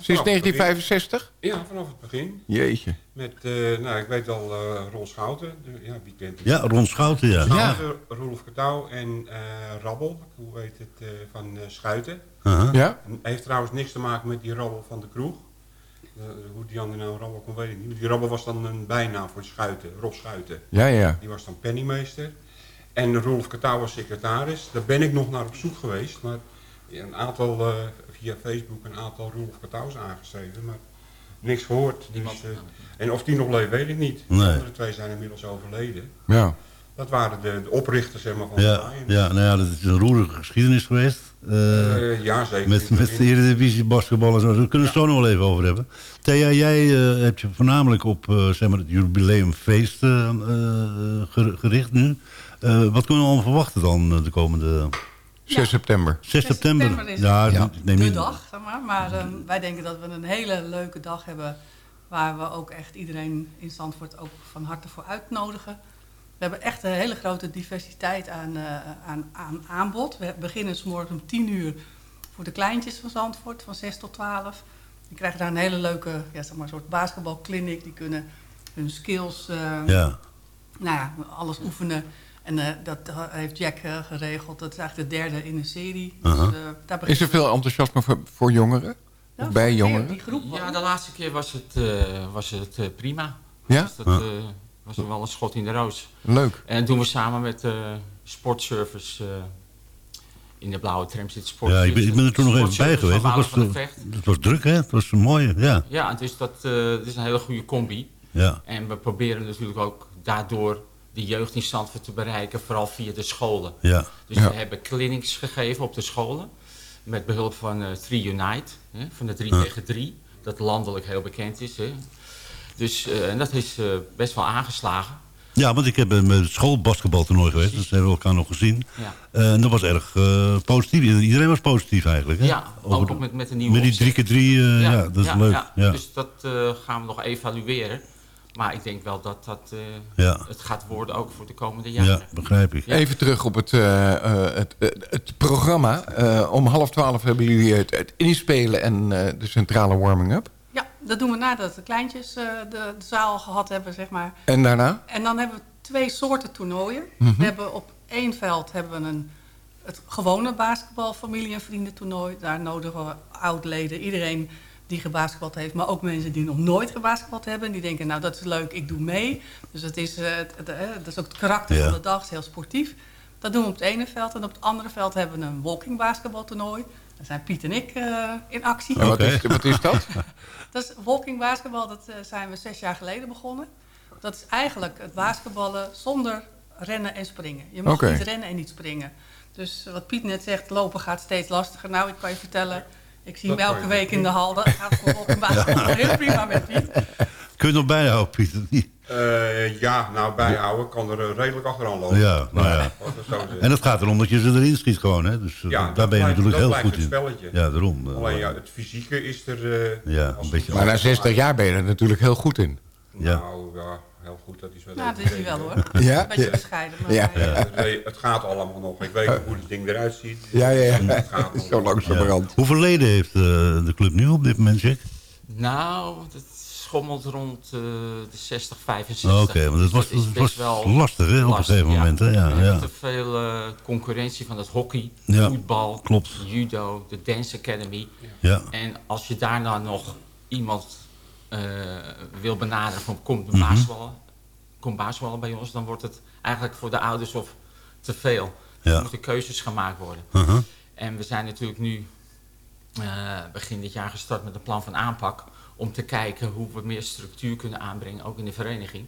S4: Sinds
S12: Vanaf het begin.
S4: 1965?
S12: Ja, vanaf het begin.
S4: Jeetje.
S12: Met, eh, nou, ik weet al, eh Ron Schouten, de- ja, wie kent?
S5: Ja, Ron Schouten, ja.
S12: Schouten, Roelof Katouw en eh, Rabbel, hoe heet het, eh, van eh, Schuiten.
S5: Uh-huh.
S4: Ja?
S12: En heeft trouwens niks te maken met die Rabbel van de kroeg. Hoe die andere nou Rabbel kon, weet ik niet. Die Rabbel was dan een bijnaam voor Schuiten, Rob Schuiten.
S4: Ja, ja.
S12: Die was dan penningmeester. En Rolf Katouw was secretaris. Daar ben ik nog naar op zoek geweest. Maar een aantal, eh, via Facebook, een aantal Rolf Katouws aangeschreven. Maar niks gehoord. Dus, eh, en of die nog leeft, weet ik niet.
S5: Nee.
S12: De andere twee zijn inmiddels overleden.
S4: Ja.
S12: Dat waren de, de oprichters zeg maar, van de
S5: Ja, ja, nou ja, dat is een roerige geschiedenis geweest. Eh,
S12: Eh, ja, zeker.
S5: Met, met de Eredivisie, basketbal en zo. Daar kunnen we het zo nog wel even over hebben. Thea, jij eh, hebt je voornamelijk op zeg maar het jubileumfeest ger- gericht nu. Eh, wat kunnen we allemaal verwachten dan de komende...
S4: 6 september.
S5: 6 september.
S10: september is
S5: ja,
S4: Ja.
S5: neem
S10: de dag, zeg maar. Maar ehm, wij denken dat we een hele leuke dag hebben... waar we ook echt iedereen in Zandvoort ook van harte voor uitnodigen. We hebben echt een hele grote diversiteit aan, eh, aan, aan aanbod. We beginnen s morgens om 10 uur voor de kleintjes van Zandvoort, van 6 tot 12. Die krijgen daar een hele leuke ja, zeg maar, soort basketbalkliniek. Die kunnen hun skills, eh,
S5: Ja.
S10: nou ja, alles oefenen. En eh, dat heeft Jack eh, geregeld. Dat is eigenlijk de derde in een serie. Dus, eh, daar
S4: Is er veel enthousiasme voor, voor jongeren?
S10: Ja,
S4: Of bij jongeren?
S10: die groep.
S11: Ja, de laatste keer was het, eh, was het prima.
S4: Ja?
S11: Dus dat was wel een schot in de roos.
S4: Leuk.
S11: En dat doen we samen met eh Sportservice eh, in de blauwe tram zit Sport.
S5: Ja, ik ben, ik ben er toen nog even bij geweest. Dat was, dat was druk, hè? Het was mooi, ja.
S11: Ja, dus dat eh, het is een hele goede combi.
S5: Ja.
S11: En we proberen natuurlijk ook daardoor de jeugd in Zandvoort te bereiken, vooral via de scholen.
S5: Ja.
S11: Dus
S4: Ja.
S11: we hebben clinics gegeven op de scholen. Met behulp van eh 3 Unite, hè, van de 3
S5: Ja.
S11: tegen 3. Dat landelijk heel bekend is. Hè. Dus eh, en dat is eh, best wel aangeslagen.
S5: Ja, want ik heb het schoolbasketbaltoernooi geweest. Dus hebben we elkaar nog gezien.
S11: Ja.
S5: En dat was erg positief. Iedereen was positief eigenlijk. Hè?
S11: Ja,
S5: Over
S11: ook
S5: de-
S11: met, met een nieuwe
S5: Met die drie keer drie, ja, dat is leuk. Ja.
S11: Dus dat gaan we nog evalueren. Maar ik denk wel dat dat eh,
S5: Ja.
S11: het gaat worden ook voor de komende jaren.
S5: Ja, begrijp ik.
S4: Even terug op het, eh, eh, het, het programma. Eh, om half twaalf hebben jullie het, het inspelen en eh, de centrale warming-up.
S10: Ja, dat doen we nadat de kleintjes eh, de, de zaal gehad hebben, zeg maar.
S4: En daarna?
S10: En dan hebben we twee soorten toernooien.
S4: Mhm.
S10: We hebben op één veld hebben we een, het gewone basketbal familie- en vriendentoernooi. Daar nodigen we oud-leden, iedereen die gebasketbald heeft, maar ook mensen die nog nooit gebasketbald hebben. En die denken, nou dat is leuk, ik doe mee. Dus dat is, eh, het, eh, dat is ook het karakter
S5: Ja.
S10: van de dag, het is heel sportief. Dat doen we op het ene veld. En op het andere veld hebben we een walking basketbaltoernooi. Daar zijn Piet en ik eh, in actie.
S4: En wat, is, wat is dat? [laughs]
S10: Dat is walking basketbal, dat zijn we zes jaar geleden begonnen. Dat is eigenlijk het basketballen zonder rennen en springen. Je mag niet rennen en niet springen. Dus wat Piet net zegt, lopen gaat steeds lastiger. Nou, ik kan je vertellen, ik zie hem
S12: Dat
S10: elke week in de hal. Dat gaat voor walking basketbal heel prima met Piet.
S5: Kun je nog bijhouden, Pieter? Niet?
S12: Eh, ja, nou bijhouden kan er eh, redelijk achteraan lopen.
S5: Ja, nou ja. En het gaat erom dat je ze erin schiet gewoon, hè? Dus eh,
S12: Ja,
S5: daar
S12: dat
S5: ben je natuurlijk
S12: dat
S5: heel goed in.
S12: spelletje.
S5: Ja, daarom. eh,
S12: Alleen ja, het fysieke is er... eh,
S5: Ja, een beetje
S4: Maar na 60 jaar ben je er natuurlijk heel goed in.
S5: Ja.
S12: Nou, ja, heel goed. Dat is wel
S10: Nou, dat is hij wel, hoor. Ja? Een beetje Ja. bescheiden, maar-
S4: Ja.
S12: Ja, het gaat allemaal nog. Ik weet nog hoe het ding eruit ziet.
S4: Ja, ja, ja.
S12: Het gaat nog.
S4: Zo langzamerhand.
S5: Hoeveel leden heeft eh, de club nu op dit moment, Jack?
S11: Nou, het schommelt rond eh, de 60, 65.
S5: Oké, want het was-
S11: Dus is
S5: het was
S11: wel
S5: lastig, hè, op een gegeven moment, hè? Ja,
S11: Je hebt
S5: ja.
S11: te veel eh, concurrentie van het hockey,
S5: Ja,
S11: voetbal,
S5: klopt.
S11: judo, de dance academy.
S5: Ja.
S11: En als je daarna nog iemand eh, wil benaderen van kom
S5: Mhm.
S11: basketballen, kom basketballen bij ons, dan wordt het eigenlijk voor de ouders of te veel.
S5: Ja.
S11: Er moeten keuzes gemaakt worden.
S5: Uh-huh.
S11: En we zijn natuurlijk nu eh, begin dit jaar gestart met een plan van aanpak om te kijken hoe we meer structuur kunnen aanbrengen, ook in de vereniging.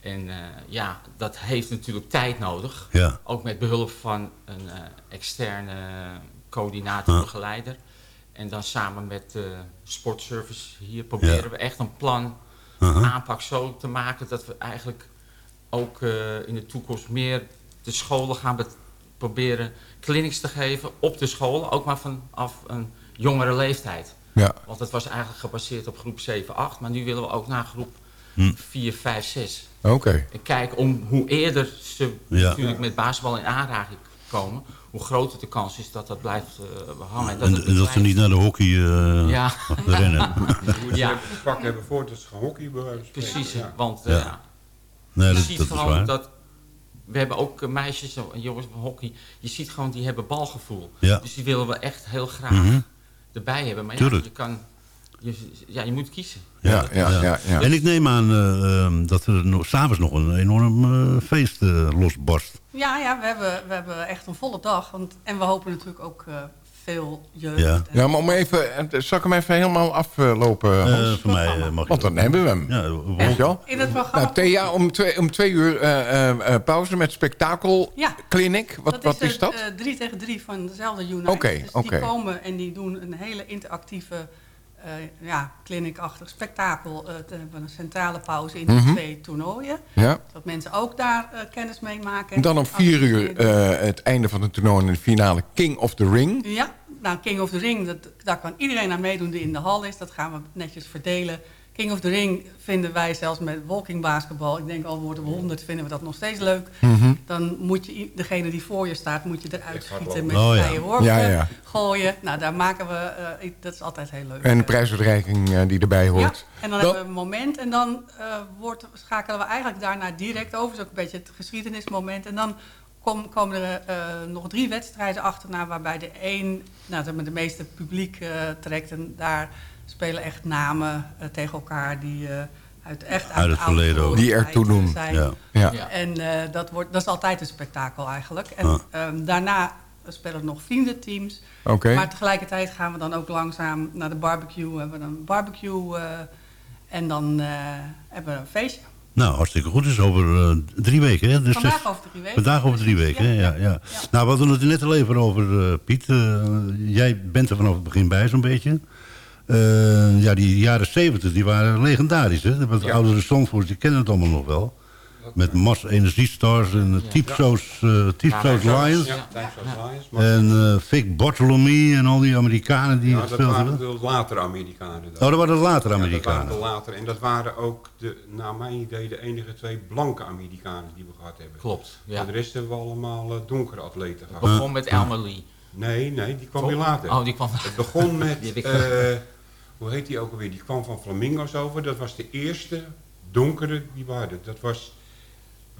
S11: En eh, ja, dat heeft natuurlijk tijd nodig.
S5: Ja.
S11: Ook met behulp van een eh, externe coördinator,
S5: Ja.
S11: begeleider. En dan samen met de sportservice hier proberen
S5: Ja.
S11: we echt een plan,
S5: Uh-huh.
S11: aanpak zo te maken dat we eigenlijk ook eh, in de toekomst meer de scholen gaan proberen clinics te geven op de scholen, ook maar vanaf een jongere leeftijd.
S4: Ja.
S11: Want het was eigenlijk gebaseerd op groep 7, 8, maar nu willen we ook naar groep
S5: Hm.
S11: 4, 5, 6.
S4: Oké.
S11: En kijken om hoe eerder ze
S5: Ja.
S11: natuurlijk met basketbal in aanraking komen, hoe groter de kans is dat dat blijft eh, hangen. En dat,
S5: En,
S11: het
S5: en dat ze niet naar de hockey eh,
S11: Ja. [laughs]
S5: rennen. [laughs]
S12: Je moet
S11: Ja.
S12: ja. het vak hebben voordat ze gaan hockey.
S11: Precies,
S12: Ja.
S11: want eh,
S5: Ja. Nee,
S11: je
S5: dat,
S11: ziet
S5: dat is
S11: gewoon
S5: waar.
S11: dat... We hebben ook eh, meisjes en jongens van hockey. Je ziet gewoon, die hebben balgevoel.
S5: Ja.
S11: Dus die willen we echt heel graag
S5: Mhm.
S11: erbij hebben. Maar ja, je kan... Je, ja, je moet kiezen.
S4: Ja, ja, ja. ja.
S5: En ik neem aan eh, ehm, dat er nog, s'avonds nog een enorm eh, feest eh, losbarst.
S10: Ja, ja we, hebben, we hebben echt een volle dag. Want, en we hopen natuurlijk ook eh, veel jeugd.
S5: Ja.
S4: Ja, maar om even, eh, zal ik hem even helemaal aflopen,
S5: Eh,
S4: Hans?
S5: voor mij mag
S4: Want dan hebben we hem.
S5: Ja?
S10: In het programma...
S4: Nou, Thea, om twee, om twee uur eh, eh, eh, pauze met spektakel
S10: Ja.
S4: clinic. Wat, wat is
S10: eh,
S4: dat?
S10: eh, drie tegen drie van dezelfde Unite.
S4: Oké,
S10: dus
S4: oké.
S10: die komen en die doen een hele interactieve, ja, clinic-achtig spektakel. Eh, te hebben een centrale pauze in de
S4: Mhm.
S10: twee toernooien.
S4: Ja.
S10: Dat mensen ook daar eh, kennis mee maken.
S4: En dan om vier uur eh, het einde van het toernooi en de finale King of the Ring.
S10: Ja, nou King of the Ring, dat, daar kan iedereen aan meedoen die in de hal is. Dat gaan we netjes verdelen. King of the Ring vinden wij zelfs met walking basketbal. Ik denk al worden we 100, vinden we dat nog steeds leuk.
S4: Mhm.
S10: Dan moet je degene die voor je staat, moet je eruit schieten met
S5: Oh, ja.
S10: vrije worpen.
S4: Ja, ja.
S10: Gooien. Nou, daar maken we, eh, dat is altijd heel leuk.
S4: En de prijsuitreiking eh, die erbij
S10: Ja,
S4: hoort.
S10: en dan
S4: Dan-
S10: hebben we een moment en dan eh, wordt, schakelen we eigenlijk daarna direct over. Dat is ook een beetje het geschiedenismoment. En dan kom- komen er eh, nog drie wedstrijden achterna waarbij de één nou, de meeste publiek eh, trekt. En daar spelen echt namen eh, tegen elkaar die eh, uit, echt uit,
S5: het verleden ook.
S4: Die ertoe
S10: tijd, eh,
S4: doen.
S10: zijn.
S5: Ja.
S4: Ja.
S10: En eh, dat, wordt, dat is altijd een spektakel eigenlijk. En
S5: Ah.
S10: ehm, daarna spelen er nog vriendenteams.
S4: Oké.
S10: Maar tegelijkertijd gaan we dan ook langzaam naar de barbecue. We hebben een barbecue eh, en dan eh, hebben we een feestje.
S5: Nou, hartstikke goed. Dus over drie weken. Hè? Dus
S10: Vandaag
S5: dus-
S10: over drie weken.
S5: Vandaag over drie weken,
S10: ja,
S5: ja, ja.
S10: ja.
S5: Nou, we hadden het er net al even over, eh, Piet. Jij bent er vanaf het begin bij, zo'n beetje. Eh, ja, die jaren zeventig, die waren legendarisch, hè? Want de
S12: Ja.
S5: oudere Zandvoort, die kennen het allemaal nog wel. Met Mas Energiestars en uh, Typso's uh, Typso's
S11: Ja,
S5: Lions.
S12: Lions.
S5: En uh, Vic Bartholomew en al die Amerikanen die
S12: ja, dat
S5: speelden.
S12: waren de latere Amerikanen. dan.
S5: Oh, dat waren de latere
S12: Ja, dat
S5: Amerikanen.
S12: waren de latere. En dat waren ook, de, naar mijn idee, de enige twee blanke Amerikanen die we gehad hebben.
S11: Klopt, ja.
S12: Voor de rest hebben we allemaal eh, donkere atleten
S11: Het
S12: gehad.
S11: begon met Elmer Lee.
S12: Nee, nee, die kwam weer later.
S11: Oh, die kwam...
S12: Het begon [laughs] met, Eh, hoe heet die ook alweer? Die kwam van Flamingo's over. Dat was de eerste donkere die waren. Dat was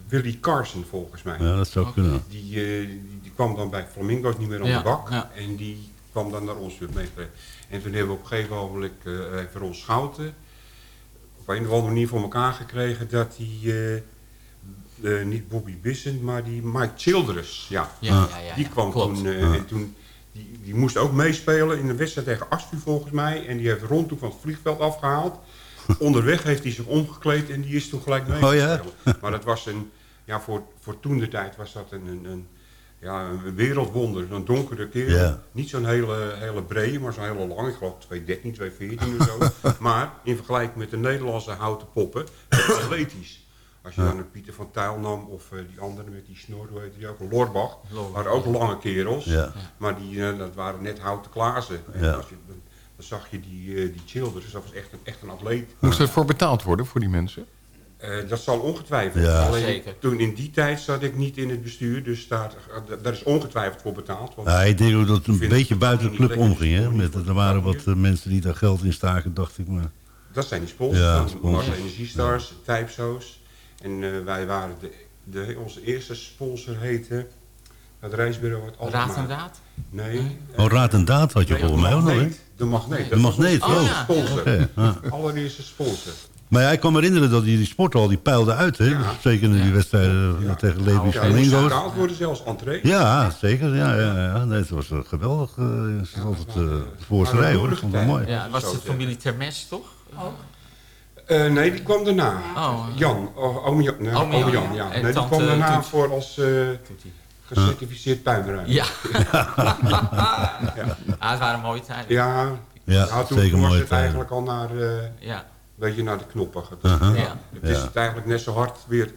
S12: Willie Carson volgens mij.
S5: Ja, dat zou kunnen.
S12: Die, eh, die, die kwam dan bij Flamingo's niet meer aan
S11: Ja,
S12: de bak.
S11: ja.
S12: En die kwam dan naar ons weer mee. En toen hebben we op een gegeven moment uh, even Ron Schouten op een of andere manier voor elkaar gekregen dat die, uh, uh, niet Bobby Bissen, maar die Mike Childress, ja,
S11: Ja, ja, ja,
S12: die kwam
S11: klopt.
S12: toen. Uh,
S5: Ja.
S12: En toen die, die moest ook meespelen in een wedstrijd tegen Astru volgens mij. En die heeft Ron toen van het vliegveld afgehaald. [laughs] Onderweg heeft hij zich omgekleed en die is toen gelijk mee
S5: Oh ja?
S12: Maar dat was een, ja, voor, voor toen de tijd was dat een, een, een, ja, een wereldwonder. Een donkere kerel.
S5: Ja.
S12: Niet zo'n hele, hele brede, maar zo'n hele lange. Ik geloof 213, 214 of zo. [laughs] maar in vergelijking met de Nederlandse houten poppen, atletisch. Als je
S5: Ja.
S12: dan een Pieter van Tijl nam of eh, die andere met die snor, hoe heet die ook, Lorbach.
S11: Lorbach,
S12: waren ook lange kerels.
S5: Ja.
S12: Maar die, eh, dat waren net houten klazen. En
S5: Ja.
S12: als je, dan, dan zag je die, eh die Childers, dus dat was echt een, echt een atleet.
S4: Moest er voor betaald worden voor die mensen?
S12: Eh, dat zal ongetwijfeld.
S5: Ja.
S12: Alleen
S11: Zeker.
S12: toen in die tijd zat ik niet in het bestuur, dus daar, daar is ongetwijfeld voor betaald. Want
S5: Ja, ik denk ook dat het een beetje
S12: het
S5: buiten de club omging. Hè? Met, er waren wat mensen die daar geld in staken, dacht ik. Maar,
S12: Dat zijn die sponsors.
S5: Ja, sponsors.
S12: Mars Energiestars, Typso's. En eh, wij waren de, de, onze eerste sponsor heette het reisbureau uit Alkmaar.
S11: Raad en daad?
S12: Nee.
S5: oh, Raad en Daad had je
S12: Nee,
S5: volgens mij ook nog.
S12: De magneet.
S5: De
S12: Dat was
S5: magneet,
S12: onze
S5: oh.
S12: eerste sponsor.
S5: Ja.
S12: Allereerste sponsor.
S5: Maar ja, ik kan me herinneren dat die, die sporthal, die peilde uit, hè?
S12: Ja.
S5: Zeker in die wedstrijden eh, tegen Levi's
S12: Ja,
S5: Flamingo's.
S12: betaald worden zelfs entree.
S5: Ja, zeker. Ja, ja, ja. Nee, het was eh, geweldig. eh, Ze is altijd eh,
S12: een
S5: hoor. Dat vond mooi.
S11: Ja, was
S12: zeggen.
S11: familie Termes toch?
S12: Eh, nee, die kwam daarna.
S11: Oh.
S12: Jan, oh, oom Jan, nee,
S11: Oom
S12: oom
S11: Jan, ja.
S12: Nee, die
S11: tante
S12: kwam daarna
S11: Toet.
S12: voor als eh, gecertificeerd tuinruimer.
S11: Ja. Ah, het waren mooie tijden.
S12: Ja,
S5: Ja,
S12: nou, toen
S5: zeker
S12: was het eigenlijk al naar, eh,
S11: Ja.
S12: een beetje naar de knoppen.
S5: Uh-huh.
S11: Ja.
S12: Het is
S5: Ja.
S12: het eigenlijk net zo hard weer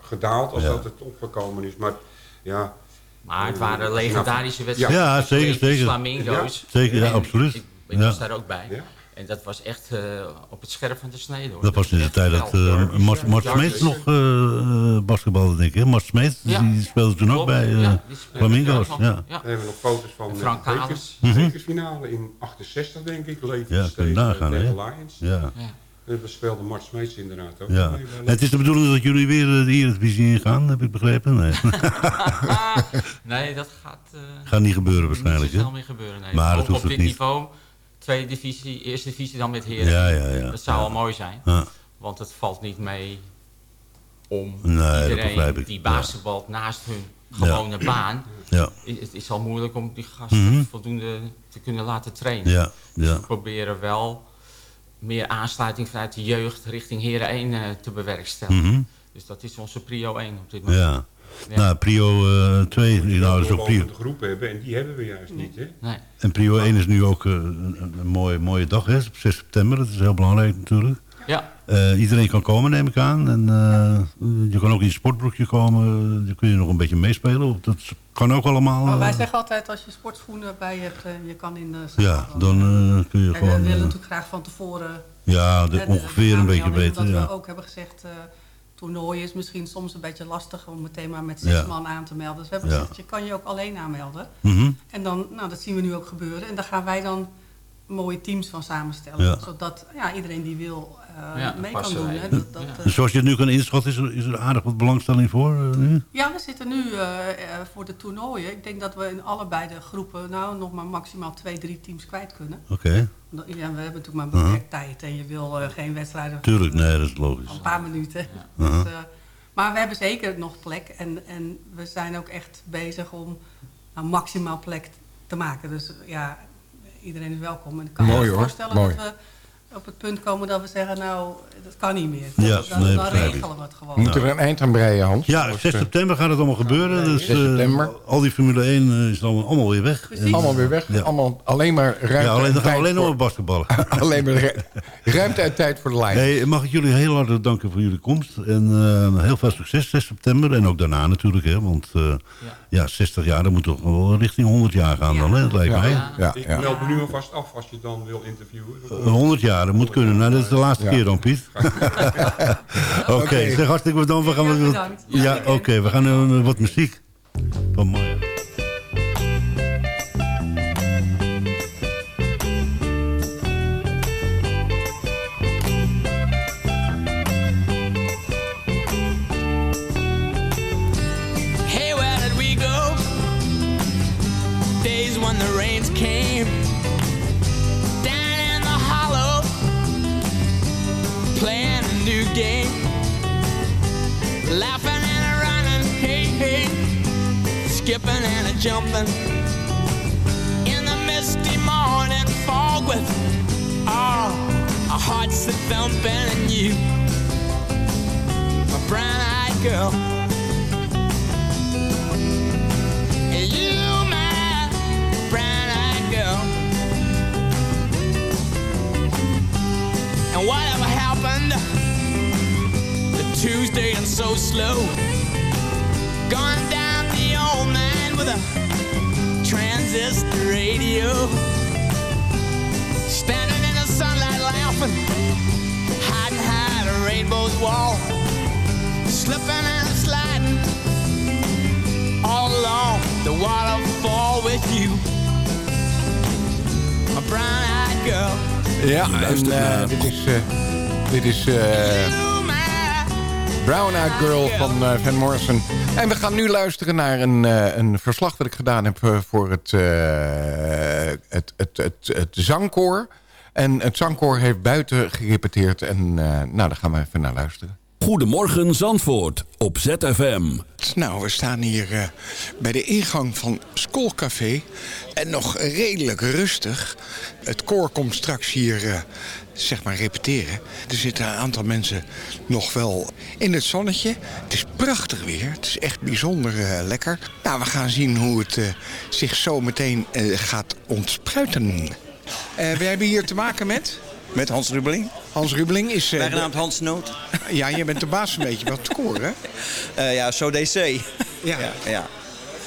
S12: gedaald als
S5: Ja.
S12: dat het opgekomen is. Maar ja,
S11: Maar het waren legendarische wedstrijden.
S5: Ja, zeker, zeker.
S11: Flamingo's.
S5: Zeker, ja, absoluut.
S11: Ik, ik
S5: Ja.
S11: was daar ook bij. En dat was echt eh, op het scherp van de snede. Hoor.
S5: Dat was in de tijd dat eh Mart, Mart Smeets nog eh basketbalde, denk ik. hè? Mart Smeets,
S11: Ja.
S5: die speelde toen ook bij eh,
S11: ja,
S5: Flamingo's. Ja.
S11: Ja.
S12: dan hebben we nog foto's van
S11: En Frank
S12: de bekers,
S11: Kalens.
S5: Mhm.
S12: bekersfinale in 68 denk ik. Leefde
S5: Ja, kun je nagaan, hè?
S12: tegen Lions.
S5: Ja.
S11: Ja.
S12: En we speelden Mart Smeets inderdaad ook.
S5: Ja. Het is de bedoeling dat jullie weer eh, de Eredivisie ingaan, heb ik begrepen? Nee. [laughs]
S11: nee, dat gaat, eh,
S5: Gaat niet gebeuren waarschijnlijk,
S11: Niet
S5: hè?
S11: snel meer gebeuren. Nee.
S5: Maar dat hoeft
S11: op
S5: het
S11: dit
S5: niet.
S11: niveau, tweede divisie, eerste divisie dan met heren.
S5: Ja, ja, ja.
S11: Dat zou wel mooi zijn. Want het valt niet mee om
S5: Nee,
S11: iedereen die basketbalt naast hun gewone baan.
S5: Ja.
S11: Het is al moeilijk om die gasten
S5: Mhm.
S11: voldoende te kunnen laten trainen.
S5: Ja,
S11: Dus we proberen wel meer aansluiting vanuit de jeugd richting Heren 1 eh, te bewerkstelligen.
S5: Mhm.
S11: Dus dat is onze prio 1 op dit moment.
S5: Ja.
S11: Ja.
S5: Nou, Prio eh 2, nou, dat is ook Prio.
S12: de groep hebben en die hebben we juist niet. Hè?
S11: Nee.
S5: En Prio 1 is nu ook eh, een, een, een mooie, mooie dag, hè? op 6 september. Dat is heel belangrijk natuurlijk.
S11: Ja.
S5: Eh, iedereen kan komen, neem ik aan. En eh, je kan ook in je sportbroekje komen. Dan kun je nog een beetje meespelen. Dat kan ook allemaal.
S10: Maar wij zeggen altijd, als je sportschoenen bij je hebt, eh, je kan in de
S5: ja, dan kun je
S10: En we
S5: gewoon...
S10: willen natuurlijk graag van tevoren...
S5: ja, de, ongeveer een beetje weten.
S10: Omdat
S5: Ja.
S10: we ook hebben gezegd, eh toernooi is misschien soms een beetje lastig om meteen maar met zes
S5: Ja.
S10: man aan te melden. Dus we hebben gezegd, je kan je ook alleen aanmelden.
S5: Mhm.
S10: En dan, nou dat zien we nu ook gebeuren. En daar gaan wij dan mooie teams van samenstellen. Zodat ja, iedereen die wil eh,
S11: Ja,
S10: mee kan doen.
S11: wij.
S10: Hè. Dat, dat, eh,
S5: zoals je het nu kan inschatten, is er, is er aardig wat belangstelling voor eh, nu?
S10: Ja, we zitten nu voor de toernooien. Ik denk dat we in allebei de groepen nou nog maar maximaal twee, drie teams kwijt kunnen.
S5: Oké.
S10: Ja, we hebben natuurlijk maar een beperkt tijd en je wil geen wedstrijden
S5: Tuurlijk, nee, dat is logisch.
S10: een paar minuten.
S5: Uh-huh.
S10: Dus, eh, maar we hebben zeker nog plek en, en we zijn ook echt bezig om nou, maximaal plek te maken. Dus ja, iedereen is welkom. En ik kan me
S4: Mooi,
S10: ook
S4: hoor.
S10: voorstellen
S4: Mooi.
S10: dat we op het punt komen dat we zeggen, nou, dat kan niet meer.
S5: Ja,
S10: dan,
S5: nee,
S10: dan regelen we het gewoon.
S4: We moeten er een eind aan breien, Hans.
S5: Ja,
S4: Anders,
S5: 6
S4: eh,
S5: september gaat het allemaal gebeuren. Dus
S4: 6
S5: eh,
S4: september.
S5: al die Formule 1 eh, is allemaal, allemaal weer weg.
S10: Precies.
S4: Allemaal weer weg.
S5: Ja.
S4: Allemaal, alleen maar ruimte
S5: ja, alleen,
S4: en
S5: dan
S4: tijd
S5: alleen nog
S4: voor-
S5: basketballen. [laughs]
S4: alleen maar ru- ruimte en tijd voor de lijn.
S5: Nee, mag ik jullie heel hartelijk danken voor jullie komst. En eh, heel veel succes 6 september. En ook daarna natuurlijk. Hè, want eh, ja. 60 jaar, dat moet toch wel richting 100 jaar gaan dan. Hè, dat lijkt
S4: Ja.
S5: mij.
S4: Ja,
S12: Ik
S4: ja.
S12: meld me nu alvast af als je dan wil interviewen.
S5: Eh, 100 jaar, dat moet kunnen. Nou, dat is de laatste
S4: Ja.
S5: keer dan, Piet. [laughs] Oké, zeg hartstikke bedankt. We gaan
S10: Ja.
S5: Ja, oké, we gaan eh, wat muziek. Wat mooi.
S13: Jumping in the misty morning fog with all our hearts that thumping and you, my brown-eyed girl. You, my brown-eyed girl. And whatever happened to Tuesday and so slow? Gone down the old man with a transistor radio. Standing in the sunlight laughing, hiding, behind a rainbows wall. slipping and sliding all along the waterfall with you, my brown-eyed girl.
S14: Ja, en eh, dit is... dit is eh, Brown Eyed Girl van eh, Van Morrison. En we gaan nu luisteren naar een, eh, een verslag dat ik gedaan heb eh, voor het, het, het, het, het zangkoor. En het zangkoor heeft buiten gerepeteerd. En nou, daar gaan we even naar luisteren.
S2: Goedemorgen Zandvoort op ZFM.
S4: Nou, we staan hier eh, bij de ingang van Schoolcafé. En nog redelijk rustig. Het koor komt straks hier, eh, zeg maar, repeteren. Er zitten een aantal mensen nog wel in het zonnetje. Het is prachtig weer. Het is echt bijzonder eh, lekker. Nou, we gaan zien hoe het zich zo meteen gaat ontspruiten. We hebben hier te maken met...
S15: Met Hans Rubeling.
S4: Hans Rubeling is... eh,
S15: Bijgenaamd Hans Noot. [laughs]
S4: Ja, je bent de baas een beetje van het koor, hè? [laughs]
S15: Eh, ja, zo DC. [laughs]
S4: Ja.
S15: ja.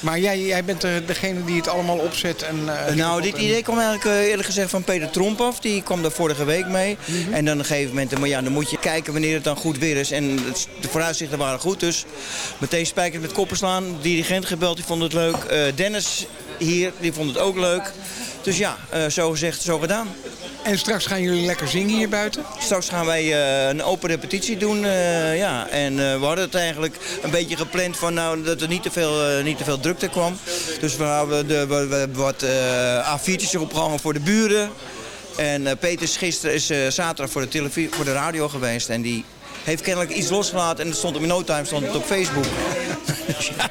S4: Maar jij, jij bent eh, degene die het allemaal opzet en...
S15: nou, dit
S4: en-
S15: idee kwam eigenlijk eerlijk gezegd van Peter Tromp af. Die kwam daar vorige week mee.
S4: Mhm.
S15: En dan op een gegeven moment, maar ja, dan moet je kijken wanneer het dan goed weer is. En het- de vooruitzichten waren goed, dus meteen spijkers met koppen slaan. De dirigent gebeld, die vond het leuk. Dennis hier, die vond het ook leuk. Dus ja, eh, zo gezegd, zo gedaan.
S4: En straks gaan jullie lekker zingen hier buiten?
S15: Straks gaan wij eh, een open repetitie doen, eh, ja. En we hadden het eigenlijk een beetje gepland van nou, dat er niet te veel, niet te veel drukte kwam. Dus we hebben, de, we, we hebben wat eh A4'tjes opgehangen voor de buren. En Peter is gisteren is zaterdag voor de, televisie, voor de radio geweest. En die heeft kennelijk iets losgelaten. En het stond op in no time stond het op Facebook. Dus [laughs] ja.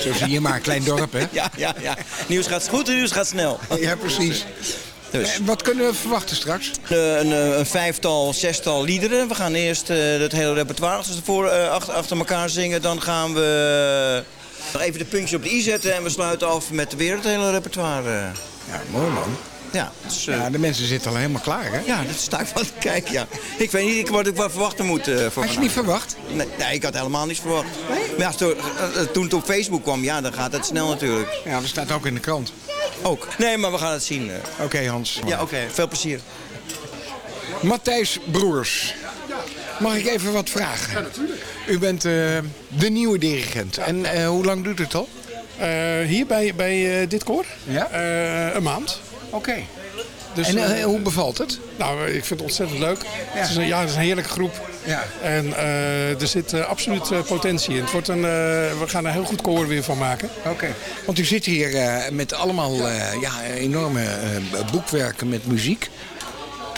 S4: Zo zie je maar, een klein dorp, hè?
S15: Ja, ja, ja. Nieuws gaat goed, nieuws gaat snel. [laughs]
S4: Ja, precies.
S15: Dus.
S4: Eh, Wat kunnen we verwachten straks?
S15: Een, een, een vijftal, zestal liederen. We gaan eerst eh, het hele repertoire achter, voor, eh, achter, achter elkaar zingen. Dan gaan we nog even de puntjes op de i zetten. En we sluiten af met weer het hele repertoire.
S4: Ja, mooi man.
S15: Ja, dus, eh,
S4: Ja, de mensen zitten al helemaal klaar, hè?
S15: ja, dat sta ik van te kijken, ja. Ik weet niet wat ik wat verwachten moet. eh, voor
S4: Had je niet verwacht?
S15: Nee, nee, ik had helemaal niets verwacht. Maar ja, toen, eh, toen het op Facebook kwam, ja, dan gaat het snel natuurlijk.
S4: Ja, dat staat ook in de krant.
S15: Ook. Nee, maar we gaan het zien.
S4: Oké, Hans.
S15: Ja, oké. Veel plezier.
S4: Matthijs Broers. Mag ik even wat vragen? Ja, natuurlijk. U bent eh, de nieuwe dirigent. En eh, hoe lang doet het al?
S16: hier bij, bij eh, dit koor?
S4: Ja?
S16: Eh, een maand.
S4: Oké.
S16: Dus,
S4: en eh,
S16: eh,
S4: hoe bevalt het?
S16: Nou, ik vind het ontzettend leuk. Het, is een, ja, het is een heerlijke groep.
S4: Ja.
S16: En eh, er zit eh, absoluut eh, potentie in. Het wordt een, eh, we gaan er heel goed koor weer van maken.
S4: Oké. Want u zit hier eh, met allemaal eh, ja, enorme eh, boekwerken met muziek.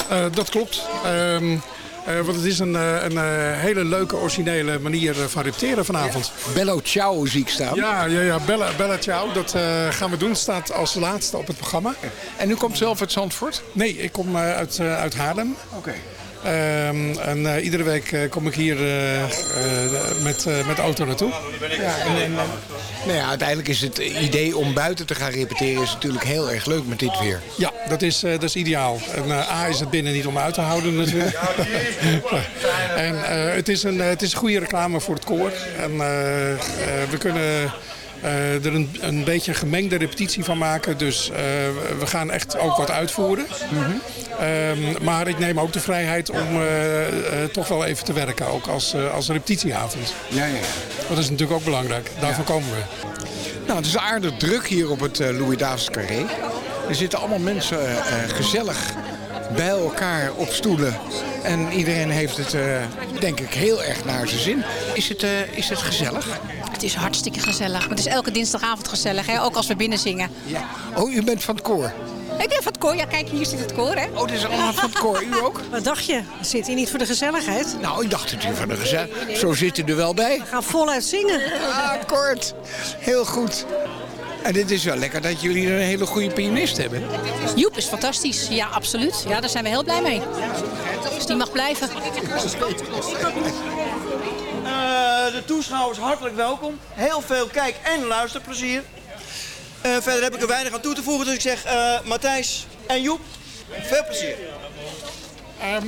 S16: Eh, dat klopt. Ehm, eh, want het is een, eh, een eh, hele leuke, originele manier van repeteren vanavond.
S4: Bello Ciao zie ik staan.
S16: Ja, ja, ja Bella, Bella Ciao, dat gaan we doen. Staat als laatste op het programma.
S4: En u komt zelf uit Zandvoort?
S16: Nee, ik kom uit, uit Haarlem.
S4: Oké.
S16: Ehm, en eh, iedere week eh, kom ik hier eh, met, met de auto naartoe.
S4: Ja, en, en, nou ja, uiteindelijk is het idee om buiten te gaan repeteren is natuurlijk heel erg leuk met dit weer.
S16: Ja, dat is, dat is ideaal. En A is het binnen niet om uit te houden natuurlijk. [laughs] en het, is een, het is een goede reclame voor het koor. En we kunnen er een, een beetje een gemengde repetitie van maken. Dus eh, we gaan echt ook wat uitvoeren. Ehm, maar ik neem ook de vrijheid om eh, eh, toch wel even te werken. Ook als, eh, als repetitieavond.
S4: Ja, ja.
S16: Dat is natuurlijk ook belangrijk. Daarvoor komen we.
S4: Nou, het is aardig druk hier op het eh, Louis Davids Carré. Er zitten allemaal mensen eh, eh, gezellig bij elkaar op stoelen. En iedereen heeft het, eh, denk ik, heel erg naar zijn zin. Is het, eh, is het gezellig?
S17: Het is hartstikke gezellig. Maar het is elke dinsdagavond gezellig, hè? ook als we binnen zingen.
S4: Ja. Oh, u bent van het koor?
S17: Ik ben van het koor. Ja, kijk, hier zit het koor, hè?
S4: Oh, dit is allemaal van het koor. U ook? [laughs]
S18: Wat dacht je? Zit hier niet voor de gezelligheid?
S4: Nou, ik dacht dat u van de gezelligheid... Zo zit u er wel bij.
S18: We gaan voluit zingen.
S4: Ah, kort. Heel goed. En dit is wel lekker dat jullie een hele goede pianist hebben.
S17: Joep is fantastisch. Ja, absoluut. Ja, daar zijn we heel blij mee. Dus die mag blijven.
S15: Eh, de toeschouwers hartelijk welkom. Heel veel kijk- en luisterplezier. Eh, verder heb ik er weinig aan toe te voegen, dus ik zeg eh, Matthijs en Joep, veel plezier.
S16: Ehm,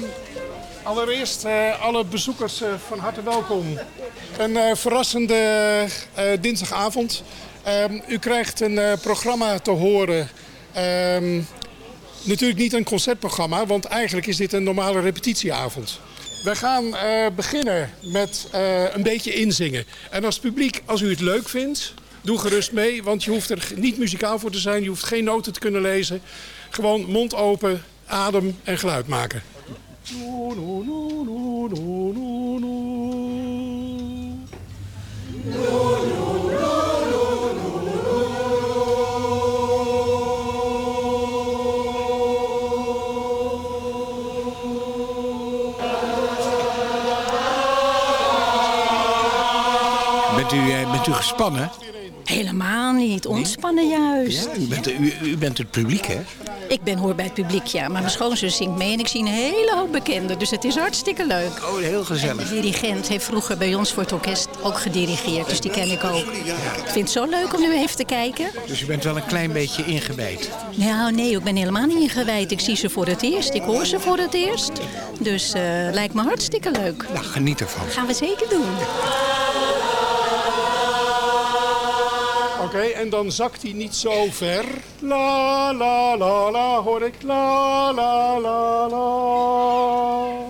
S16: allereerst alle bezoekers van harte welkom. Een verrassende dinsdagavond. Ehm, u krijgt een programma te horen. Ehm, natuurlijk niet een concertprogramma, want eigenlijk is dit een normale repetitieavond. We gaan eh, beginnen met eh, een beetje inzingen. En als publiek, als u het leuk vindt, doe gerust mee. Want je hoeft er niet muzikaal voor te zijn. Je hoeft geen noten te kunnen lezen. Gewoon mond open, adem en geluid maken.
S17: Bent u, eh, bent u gespannen?
S19: Helemaal niet. Ontspannen juist.
S17: Ja, u, bent, u, u bent het publiek, hè?
S19: Ik ben hoor bij het publiek, ja. Maar mijn schoonzus zingt mee en ik zie een hele hoop bekenden. Dus het is hartstikke leuk.
S17: Oh, heel gezellig.
S19: De dirigent heeft vroeger bij ons voor het orkest ook gedirigeerd. Dus die ken ik ook. Ik vind het zo leuk om nu even te kijken.
S17: Dus u bent wel een klein beetje ingewijd.
S19: Nou, nee, ik ben helemaal niet ingewijd. Ik zie ze voor het eerst. Ik hoor ze voor het eerst. Dus eh lijkt me hartstikke leuk.
S17: Nou, geniet ervan.
S19: Gaan we zeker doen.
S16: Oké, en dan zakt hij niet zo ver. La la la la, hoor ik. La la la la.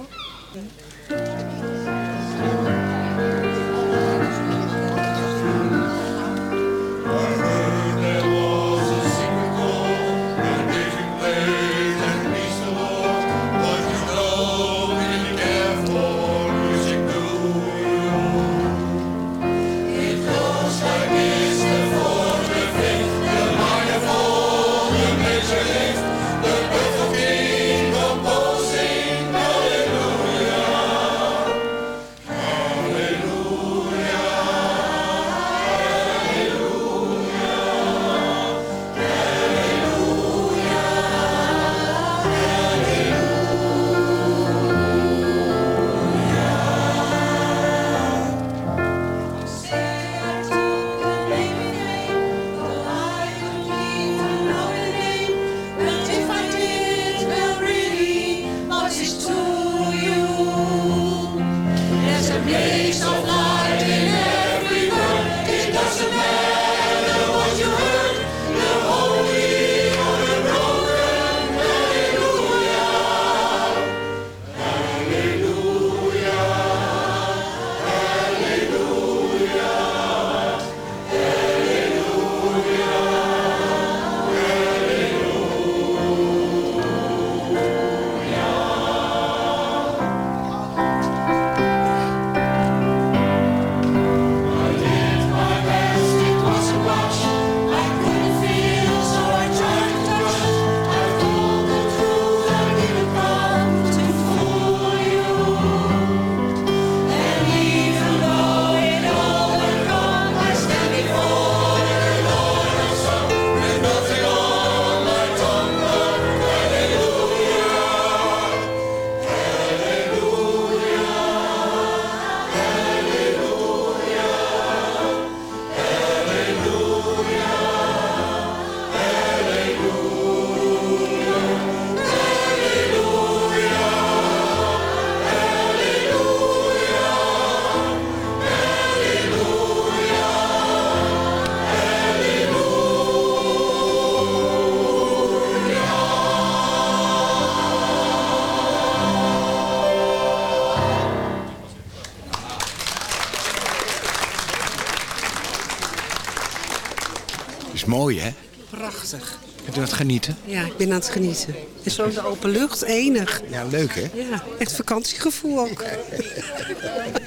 S17: Mooi, hè?
S20: Prachtig.
S17: Bent u aan het genieten?
S20: Ja, ik ben aan het genieten. En zo in de open lucht, enig.
S17: Ja, leuk, hè?
S20: Ja, echt vakantiegevoel ook. [laughs]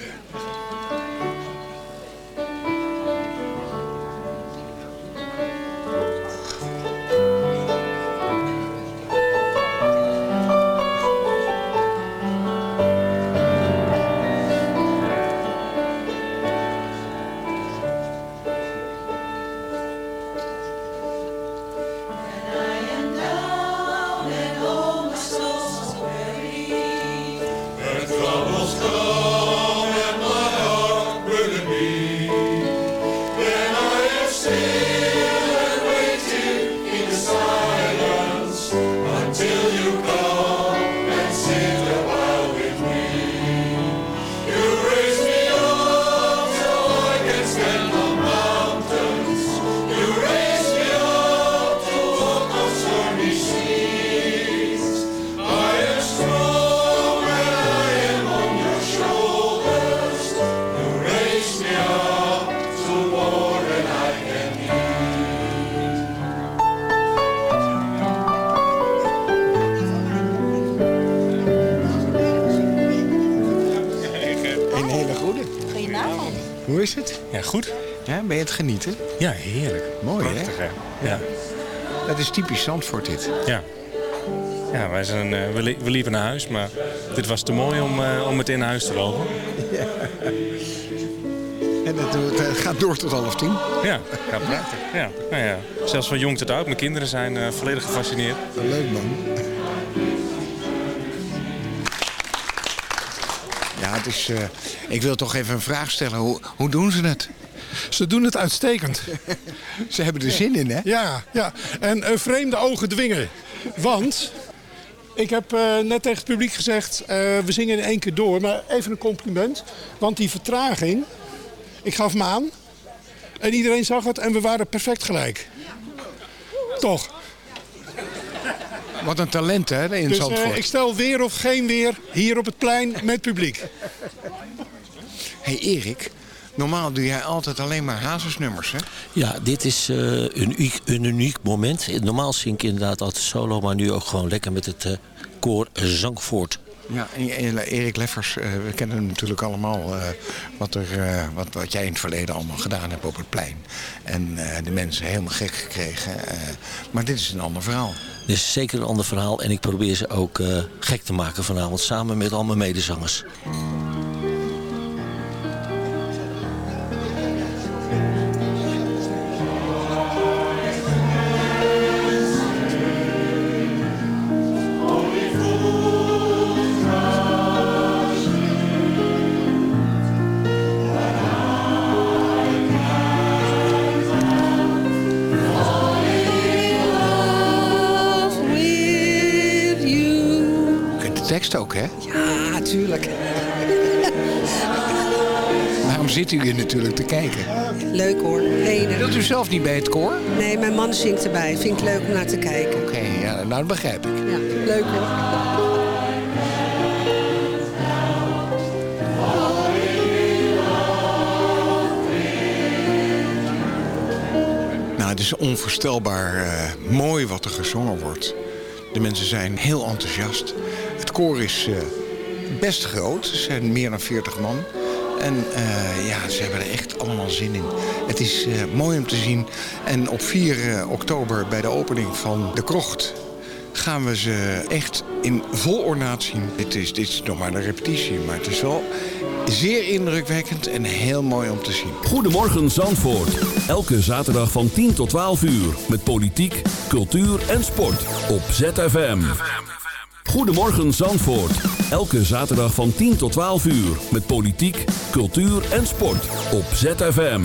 S21: Ja,
S4: ben je het genieten?
S21: Ja, heerlijk.
S4: Mooi,
S21: Prachtig,
S4: hè?
S21: hè? Ja.
S4: Dat is typisch Zandvoort, dit.
S21: Ja. Ja, wij zijn, eh, we, li- we liepen naar huis, maar dit was te mooi om, eh, om meteen naar huis te lopen.
S4: En het, het gaat door tot half tien.
S21: Ja, ja prachtig. Ja. Nou ja, zelfs van jong tot oud. Mijn kinderen zijn eh, volledig gefascineerd.
S4: Leuk man. Ja, het is, eh, ik wil toch even een vraag stellen. Hoe, hoe doen ze het?
S16: Ze doen het uitstekend. [laughs]
S4: Ze hebben er zin in, hè?
S16: Ja, ja. En eh, vreemde ogen dwingen. Want ik heb eh, net tegen het publiek gezegd, eh, we zingen in één keer door. Maar even een compliment. Want die vertraging, ik gaf hem aan. En iedereen zag het en we waren perfect gelijk. Toch.
S4: Wat een talent, hè, in
S16: Dus ik stel weer of geen weer hier op het plein met publiek.
S4: hey Erik, normaal doe jij altijd alleen maar hazesnummers, hè?
S22: Ja, dit is eh, een, uniek, een uniek moment. Normaal zing ik inderdaad altijd solo, maar nu ook gewoon lekker met het eh, koor Zangvoort.
S4: Ja, en Erik Leffers, eh, we kennen hem natuurlijk allemaal. wat, er, wat, wat jij in het verleden allemaal gedaan hebt op het plein. En de mensen helemaal gek gekregen. maar dit is een ander verhaal.
S22: Dit is zeker een ander verhaal en ik probeer ze ook gek te maken vanavond samen met al mijn medezangers.
S4: Niet bij het koor?
S20: Nee, mijn man zingt erbij. Vind ik leuk om naar te kijken.
S4: Oké, ja, nou dat begrijp ik.
S20: Ja, leuk hoor.
S4: Nou, het is onvoorstelbaar eh, mooi wat er gezongen wordt. De mensen zijn heel enthousiast. Het koor is eh, best groot. Er zijn meer dan 40 man. En eh, ja, ze hebben er echt allemaal zin in. Het is eh, mooi om te zien. En op 4 eh, oktober bij de opening van de krocht gaan we ze echt in vol ornaat zien. Dit is, dit is nog maar een repetitie, maar het is wel zeer indrukwekkend en heel mooi om te zien.
S2: Goedemorgen Zandvoort. Elke zaterdag van 10 tot 12 uur. Met politiek, cultuur en sport. Op ZFM. Goedemorgen Zandvoort. Elke zaterdag van 10 tot 12 uur. Met politiek, cultuur en sport. Op ZFM.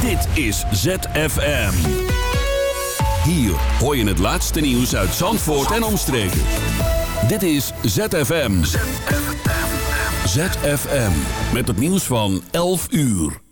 S2: Dit is ZFM. Hier hoor je het laatste nieuws uit Zandvoort en omstreken. Dit is ZFM. ZFM. Met het nieuws van 11 uur.